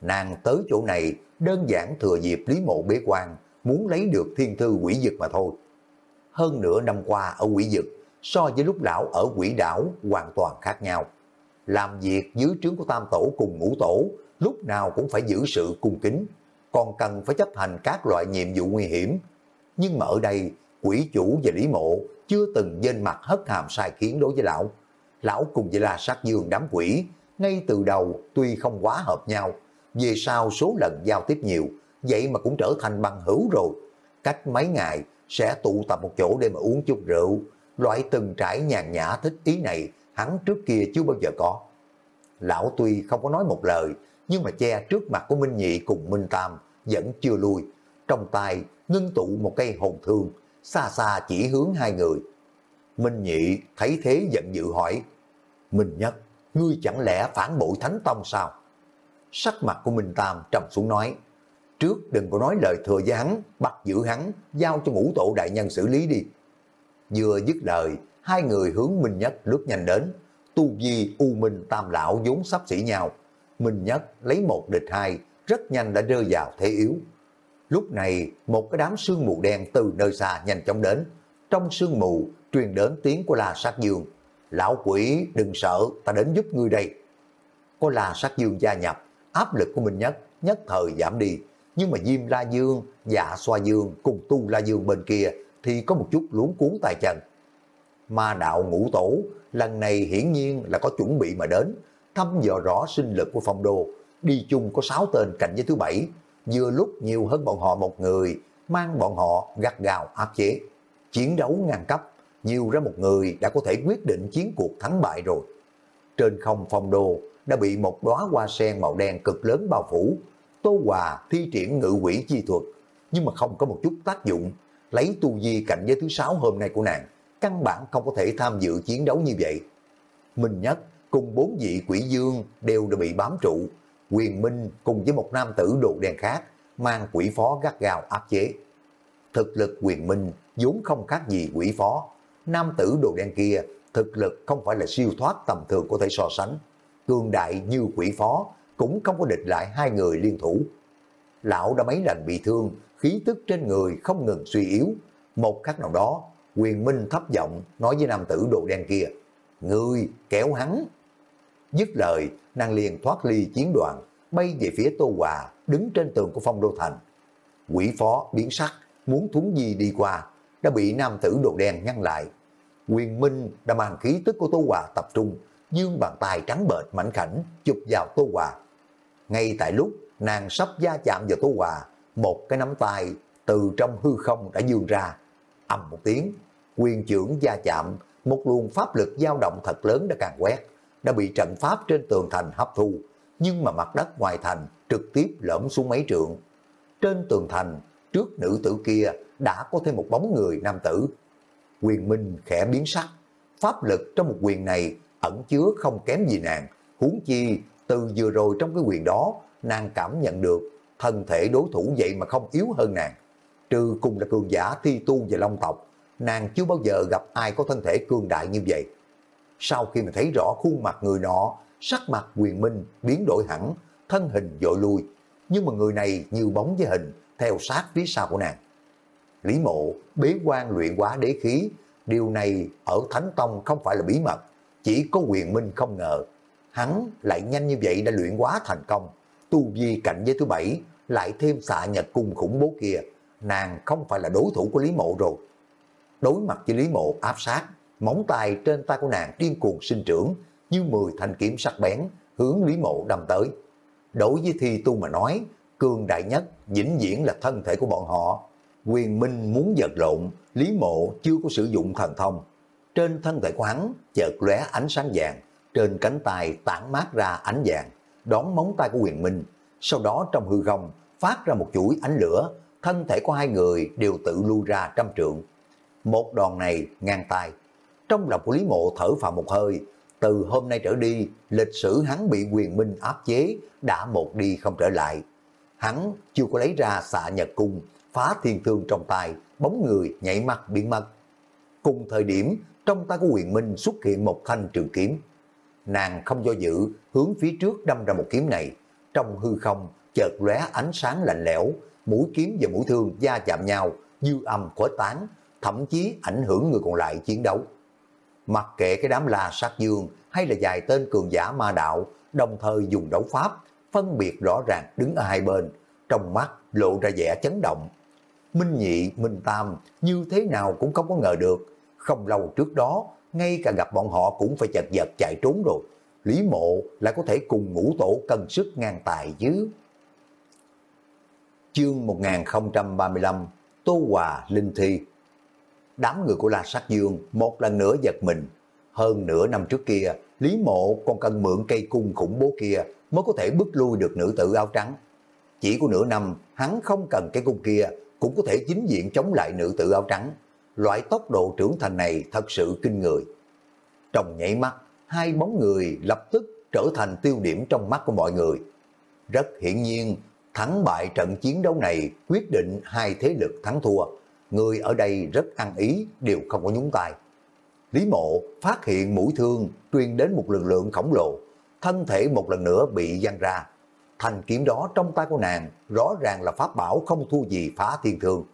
Nàng tới chỗ này đơn giản thừa dịp Lý Mộ bế quan, muốn lấy được thiên thư quỷ dực mà thôi. Hơn nửa năm qua ở quỷ dực, so với lúc lão ở quỷ đảo hoàn toàn khác nhau. Làm việc dưới trướng của tam tổ cùng ngũ tổ, lúc nào cũng phải giữ sự cung kính, còn cần phải chấp hành các loại nhiệm vụ nguy hiểm. Nhưng mà ở đây, quỷ chủ và Lý Mộ chưa từng dên mặt hất hàm sai khiến đối với lão. Lão cùng với là Sát Dương đám quỷ, ngay từ đầu tuy không quá hợp nhau, về sau số lần giao tiếp nhiều, vậy mà cũng trở thành bằng hữu rồi. Cách mấy ngày sẽ tụ tập một chỗ để mà uống chút rượu, loại từng trải nhàn nhã thích ý này hắn trước kia chưa bao giờ có. Lão tuy không có nói một lời, nhưng mà che trước mặt của Minh Nhị cùng Minh Tam vẫn chưa lui. Trong tay ngưng tụ một cây hồn thương, xa xa chỉ hướng hai người. Minh Nhị thấy thế giận dữ hỏi, Minh Nhất, ngươi chẳng lẽ phản bội Thánh Tông sao? Sắc mặt của Minh Tam trầm xuống nói, trước đừng có nói lời thừa với hắn, bắt giữ hắn, giao cho ngũ tổ đại nhân xử lý đi. Vừa dứt lời, hai người hướng Minh Nhất lướt nhanh đến. Tu Vi U Minh Tam Lão vốn sắp xỉ nhau. Minh Nhất lấy một địch hai, rất nhanh đã rơi vào thế yếu. Lúc này, một cái đám sương mù đen từ nơi xa nhanh chóng đến. Trong sương mù, truyền đến tiếng của La Sát Dương. Lão quỷ đừng sợ, ta đến giúp ngươi đây. Có La Sát Dương gia nhập, áp lực của mình Nhất nhất thời giảm đi. Nhưng mà Diêm La Dương, Dạ Xoa Dương cùng Tu La Dương bên kia thì có một chút luống cuốn tài trần Ma đạo ngũ tổ lần này hiển nhiên là có chuẩn bị mà đến, thăm dò rõ sinh lực của phong đô, đi chung có 6 tên cạnh với thứ bảy, vừa lúc nhiều hơn bọn họ một người, mang bọn họ gắt gào áp chế. Chiến đấu ngàn cấp, nhiều ra một người đã có thể quyết định chiến cuộc thắng bại rồi. Trên không phong đô đã bị một đóa hoa sen màu đen cực lớn bao phủ, Tô Hòa thi triển ngự quỷ chi thuật, nhưng mà không có một chút tác dụng, lấy tu di cảnh giới thứ sáu hôm nay của nàng, căn bản không có thể tham dự chiến đấu như vậy. Minh Nhất cùng bốn vị quỷ dương đều đã bị bám trụ, quyền minh cùng với một nam tử đồ đen khác mang quỷ phó gắt gao áp chế. Thực lực quyền minh vốn không khác gì quỷ phó, nam tử đồ đen kia thực lực không phải là siêu thoát tầm thường có thể so sánh. Cường đại như quỷ phó cũng không có địch lại hai người liên thủ. Lão đã mấy lần bị thương, khí tức trên người không ngừng suy yếu. Một khắc nào đó, quyền minh thấp giọng nói với nam tử đồ đen kia, Ngươi kéo hắn. Dứt lời, nàng liền thoát ly chiến đoàn, bay về phía Tô Hòa, đứng trên tường của phong đô thành. Quỷ phó biến sắc, muốn thúng gì đi qua, đã bị nam tử đồ đen ngăn lại. Quyền Minh đã mang khí tức của Tô Hòa tập trung, dương bàn tay trắng bệch mảnh khảnh chụp vào Tô Hòa. Ngay tại lúc nàng sắp gia chạm vào Tô Hòa, một cái nắm tay từ trong hư không đã dương ra, ầm một tiếng, quyền trưởng gia chạm, một luồng pháp lực dao động thật lớn đã càng quét, đã bị trận pháp trên tường thành hấp thu, nhưng mà mặt đất ngoài thành trực tiếp lõm xuống mấy trượng. Trên tường thành, trước nữ tử kia đã có thêm một bóng người nam tử. Quyền Minh khẽ biến sắc, pháp lực trong một quyền này ẩn chứa không kém gì nàng, huống chi từ vừa rồi trong cái quyền đó, nàng cảm nhận được thân thể đối thủ vậy mà không yếu hơn nàng. Trừ cùng là cường giả thi tu và long tộc, nàng chưa bao giờ gặp ai có thân thể cường đại như vậy. Sau khi mà thấy rõ khuôn mặt người nọ, sắc mặt quyền minh biến đổi hẳn, thân hình dội lui, nhưng mà người này như bóng với hình, theo sát phía sau của nàng. Lý mộ bế quan luyện quá đế khí, điều này ở Thánh Tông không phải là bí mật, chỉ có quyền minh không ngờ. Hắn lại nhanh như vậy đã luyện quá thành công, tu vi cạnh với thứ bảy, lại thêm xạ nhật cung khủng bố kia, nàng không phải là đối thủ của Lý Mộ rồi. Đối mặt với Lý Mộ áp sát, móng tay trên tay của nàng điên cuồng sinh trưởng, như 10 thanh kiếm sắc bén, hướng Lý Mộ đâm tới. Đối với thi tu mà nói, cường đại nhất vĩnh viễn là thân thể của bọn họ. Quyền Minh muốn giật lộn, Lý Mộ chưa có sử dụng thần thông. Trên thân thể của hắn chợt lóe ánh sáng vàng, trên cánh tay tản mát ra ánh vàng, đón móng tay của Quyền Minh. Sau đó trong hư không phát ra một chuỗi ánh lửa, thân thể của hai người đều tự lui ra trăm trượng. Một đòn này ngang tay. Trong lòng của Lý Mộ thở phào một hơi, từ hôm nay trở đi, lịch sử hắn bị quyền minh áp chế, đã một đi không trở lại. Hắn chưa có lấy ra xạ nhật cung, phá thiên thương trong tay, bóng người nhảy mắt biến mất. Cùng thời điểm, trong tay của quyền minh xuất hiện một thanh trường kiếm. Nàng không do dự, hướng phía trước đâm ra một kiếm này. Trong hư không, chợt lóe ánh sáng lạnh lẽo, mũi kiếm và mũi thương va chạm nhau, dư âm khói tán, thậm chí ảnh hưởng người còn lại chiến đấu. Mặc kệ cái đám la sát dương hay là vài tên cường giả ma đạo, đồng thời dùng đấu pháp, phân biệt rõ ràng đứng ở hai bên, trong mắt lộ ra vẻ chấn động. Minh nhị, Minh tam như thế nào cũng không có ngờ được, không lâu trước đó, ngay cả gặp bọn họ cũng phải chật vật chạy trốn rồi. Lý mộ lại có thể cùng ngũ tổ cân sức ngang tài chứ. Chương 1035 Tô Hòa Linh Thi Đám người của La Sát Dương một lần nữa giật mình. Hơn nửa năm trước kia, Lý Mộ còn cần mượn cây cung khủng bố kia mới có thể bước lui được nữ tử áo trắng. Chỉ của nửa năm, hắn không cần cái cung kia, cũng có thể chính diện chống lại nữ tử áo trắng. Loại tốc độ trưởng thành này thật sự kinh người. Trong nhảy mắt, hai bóng người lập tức trở thành tiêu điểm trong mắt của mọi người. Rất hiển nhiên, thắng bại trận chiến đấu này quyết định hai thế lực thắng thua. Người ở đây rất ăn ý, đều không có nhúng tay. Lý mộ phát hiện mũi thương truyền đến một lực lượng khổng lồ, thân thể một lần nữa bị văng ra. Thành kiếm đó trong tay của nàng rõ ràng là pháp bảo không thua gì phá thiên thương.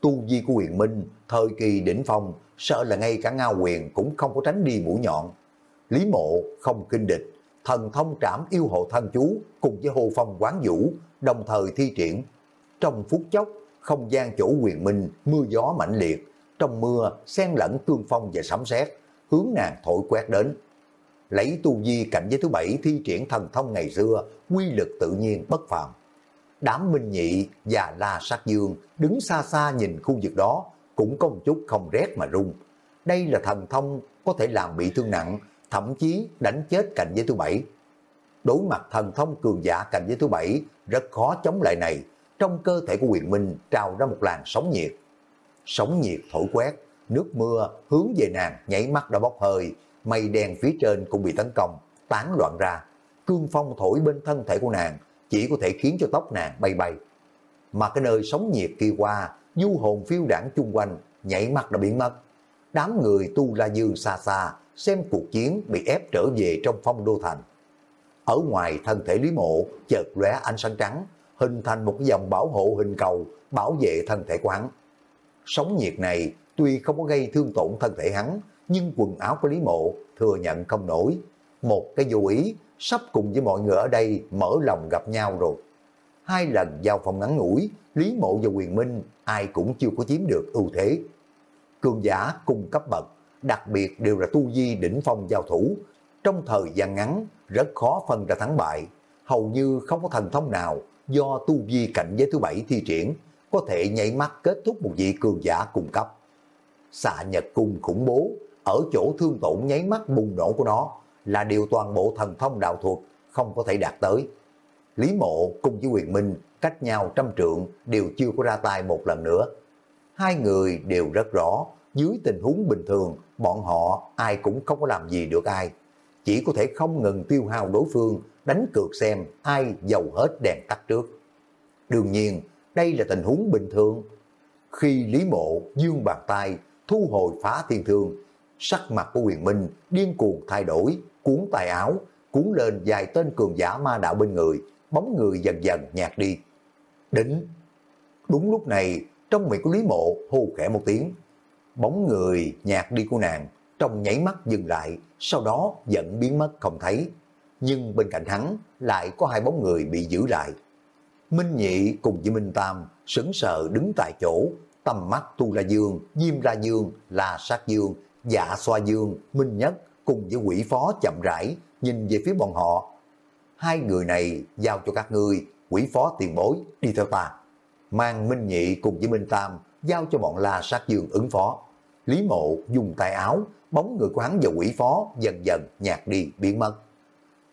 Tu vi của huyền minh, thời kỳ đỉnh phong, sợ là ngay cả ngao quyền cũng không có tránh đi mũi nhọn. Lý mộ không kinh địch, thần thông trảm yêu hộ thân chú cùng với hồ phong quán vũ đồng thời thi triển. Trong phút chốc, không gian chỗ quyền minh, mưa gió mạnh liệt, trong mưa xen lẫn cương phong và sấm sét hướng nàng thổi quét đến. Lấy tu vi cảnh giới thứ bảy thi triển thần thông ngày xưa, quy lực tự nhiên bất phàm. Đám minh nhị và la sát dương đứng xa xa nhìn khu vực đó, cũng có một chút không rét mà run. Đây là thần thông có thể làm bị thương nặng, thậm chí đánh chết cảnh giới thứ bảy. Đối mặt thần thông cường giả cảnh giới thứ bảy, rất khó chống lại này. Trong cơ thể của quyền minh trào ra một làn sóng nhiệt. Sóng nhiệt thổi quét, nước mưa hướng về nàng nhảy mắt đã bốc hơi, mây đen phía trên cũng bị tấn công, tán loạn ra. Cương phong thổi bên thân thể của nàng chỉ có thể khiến cho tóc nàng bay bay. Mà cái nơi sóng nhiệt kia qua, du hồn phiêu đảng chung quanh, nhảy mắt đã biến mất. Đám người tu la dư xa xa, xem cuộc chiến bị ép trở về trong phong đô thành. Ở ngoài thân thể Lý Mộ chợt lóe ánh sáng trắng, hình thành một cái dòng bảo hộ hình cầu bảo vệ thân thể của hắn. Sóng nhiệt này tuy không có gây thương tổn thân thể hắn, nhưng quần áo của Lý Mộ thừa nhận không nổi. Một cái vô ý sắp cùng với mọi người ở đây mở lòng gặp nhau rồi. Hai lần giao phòng ngắn ngủi, Lý Mộ và Quyền Minh ai cũng chưa có chiếm được ưu thế. Cường giả cùng cấp bậc, đặc biệt đều là tu vi đỉnh phong giao thủ. Trong thời gian ngắn, rất khó phân ra thắng bại. Hầu như không có thần thông nào do tu vi cảnh giới thứ bảy thi triển, có thể nhảy mắt kết thúc một vị cường giả cung cấp. Xạ nhật cung khủng bố, ở chỗ thương tổn nháy mắt bùng nổ của nó là điều toàn bộ thần thông đạo thuật không có thể đạt tới. Lý Mộ cùng với Quyền Minh cách nhau trăm trượng đều chưa có ra tay một lần nữa. Hai người đều rất rõ, dưới tình huống bình thường, bọn họ ai cũng không có làm gì được ai. Chỉ có thể không ngừng tiêu hao đối phương, đánh cược xem ai giàu hết đèn tắt trước. Đương nhiên, đây là tình huống bình thường. Khi Lý Mộ dương bàn tay, thu hồi phá thiên thương, sắc mặt của quyền minh điên cuồng thay đổi, cuốn tay áo, cuốn lên vài tên cường giả ma đạo bên người, bóng người dần dần nhạt đi. Đính! Đúng lúc này, trong miệng của Lý Mộ hô khẽ một tiếng. Bóng người nhạt đi của nàng, trong nháy mắt dừng lại, sau đó giận biến mất không thấy. Nhưng bên cạnh hắn lại có hai bóng người bị giữ lại. Minh Nhị cùng với Minh Tam sững sờ đứng tại chỗ, tầm mắt Tu La Dương, Diêm La Dương, La Sát Dương, Dạ Xoa Dương, Minh Nhất cùng với quỷ phó chậm rãi nhìn về phía bọn họ. Hai người này giao cho các ngươi, quỷ phó tiền bối, đi theo ta. Mang Minh Nhị cùng với Minh Tam giao cho bọn La Sát Dương ứng phó. Lý Mộ dùng tay áo, bóng người của hắn và quỷ phó dần dần nhạt đi biến mất.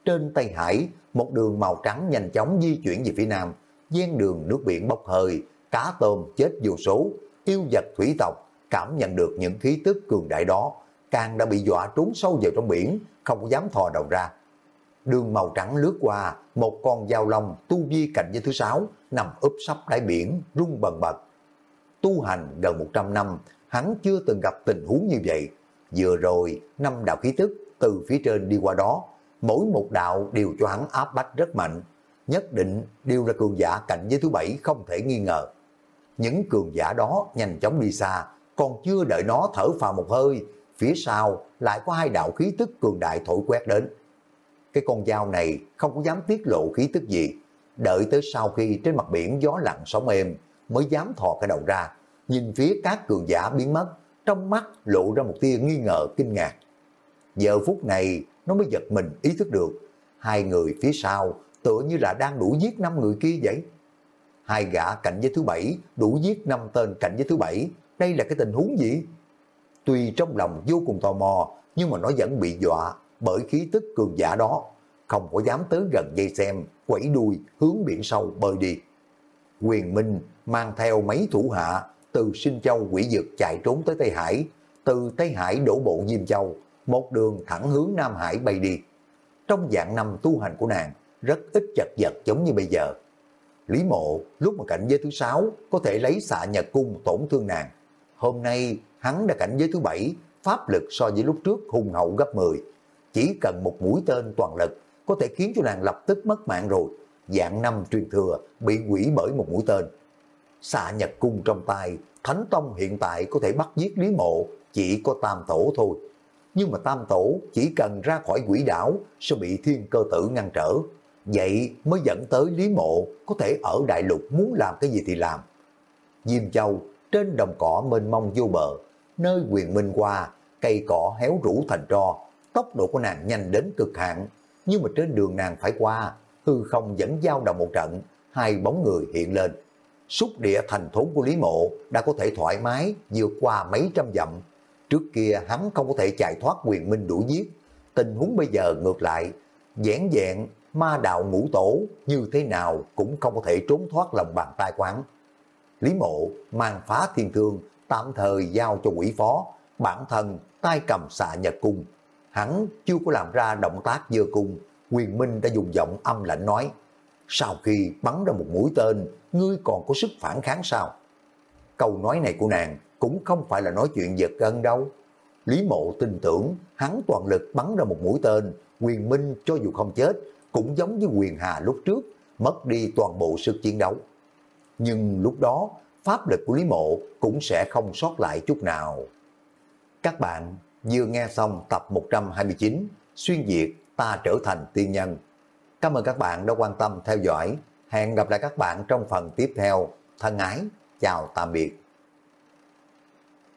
Trên Tây Hải, một đường màu trắng nhanh chóng di chuyển về phía nam, gian đường nước biển bốc hơi, cá tôm chết vô số, yêu vật thủy tộc cảm nhận được những khí tức cường đại đó, càng đã bị dọa trốn sâu vào trong biển, không dám thò đầu ra. Đường màu trắng lướt qua, một con dao long tu vi cạnh với thứ sáu, nằm úp sắp đáy biển, rung bần bật. Tu hành gần 100 năm, hắn chưa từng gặp tình huống như vậy. Vừa rồi, năm đạo khí tức từ phía trên đi qua đó, mỗi một đạo đều cho hắn áp bách rất mạnh. Nhất định đều là cường giả cạnh với thứ bảy không thể nghi ngờ. Những cường giả đó nhanh chóng đi xa, còn chưa đợi nó thở phào một hơi, phía sau lại có hai đạo khí tức cường đại thổi quét đến. Cái con dao này không có dám tiết lộ khí tức gì, đợi tới sau khi trên mặt biển gió lặng sóng êm mới dám thò cái đầu ra, nhìn phía các cường giả biến mất, trong mắt lộ ra một tia nghi ngờ kinh ngạc. Giờ phút này nó mới giật mình ý thức được, hai người phía sau tựa như là đang đuổi giết năm người kia vậy. Hai gã cạnh giới thứ bảy đuổi giết năm tên cạnh giới thứ bảy, đây là cái tình huống gì? Tuy trong lòng vô cùng tò mò, nhưng mà nó vẫn bị dọa bởi khí tức cường giả đó, không có dám tới gần dây xem, quẩy đuôi hướng biển sâu bơi đi. Quyền Minh mang theo mấy thủ hạ từ Sinh Châu quỷ dược chạy trốn tới Tây Hải, từ Tây Hải đổ bộ Diêm Châu, một đường thẳng hướng Nam Hải bay đi. Trong dạng năm tu hành của nàng, rất ít chật vật giống như bây giờ. Lý Mộ lúc mà cảnh giới thứ sáu có thể lấy xạ nhật cung tổn thương nàng. Hôm nay hắn đã cảnh giới thứ bảy, pháp lực so với lúc trước hùng hậu gấp 10. Chỉ cần một mũi tên toàn lực có thể khiến cho nàng lập tức mất mạng rồi. Dạng năm truyền thừa bị quỷ bởi một mũi tên. Xạ nhật cung trong tay, Thánh Tông hiện tại có thể bắt giết Lý Mộ chỉ có tam tổ thôi. Nhưng mà tam tổ chỉ cần ra khỏi quỷ đảo sẽ bị thiên cơ tử ngăn trở. Vậy mới dẫn tới Lý Mộ có thể ở đại lục muốn làm cái gì thì làm. Diêm Châu trên đồng cỏ mênh mông vô bờ, nơi quyền minh qua, cây cỏ héo rũ thành tro, tốc độ của nàng nhanh đến cực hạn, nhưng mà trên đường nàng phải qua, hư không vẫn giao động một trận, hai bóng người hiện lên. Xúc địa thành thốn của Lý Mộ đã có thể thoải mái vượt qua mấy trăm dặm. Trước kia hắn không có thể chạy thoát quyền minh đuổi giết. Tình huống bây giờ ngược lại, dẻn dẹn, ma đạo ngũ tổ như thế nào cũng không có thể trốn thoát lòng bàn tay quán. Lý Mộ mang phá thiên thương, tạm thời giao cho quỷ phó, bản thân tay cầm xạ nhật cung. Hắn chưa có làm ra động tác dơ cung, quyền minh đã dùng giọng âm lạnh nói, sau khi bắn ra một mũi tên, ngươi còn có sức phản kháng sao? Câu nói này của nàng cũng không phải là nói chuyện giật gân đâu. Lý mộ tin tưởng hắn toàn lực bắn ra một mũi tên, quyền minh cho dù không chết, cũng giống như quyền hà lúc trước, mất đi toàn bộ sức chiến đấu. Nhưng lúc đó, pháp lực của Lý Mộ cũng sẽ không sót lại chút nào. Các bạn vừa nghe xong tập 129 Xuyên Việt ta trở thành tiên nhân. Cảm ơn các bạn đã quan tâm theo dõi. Hẹn gặp lại các bạn trong phần tiếp theo. Thân ái, chào tạm biệt.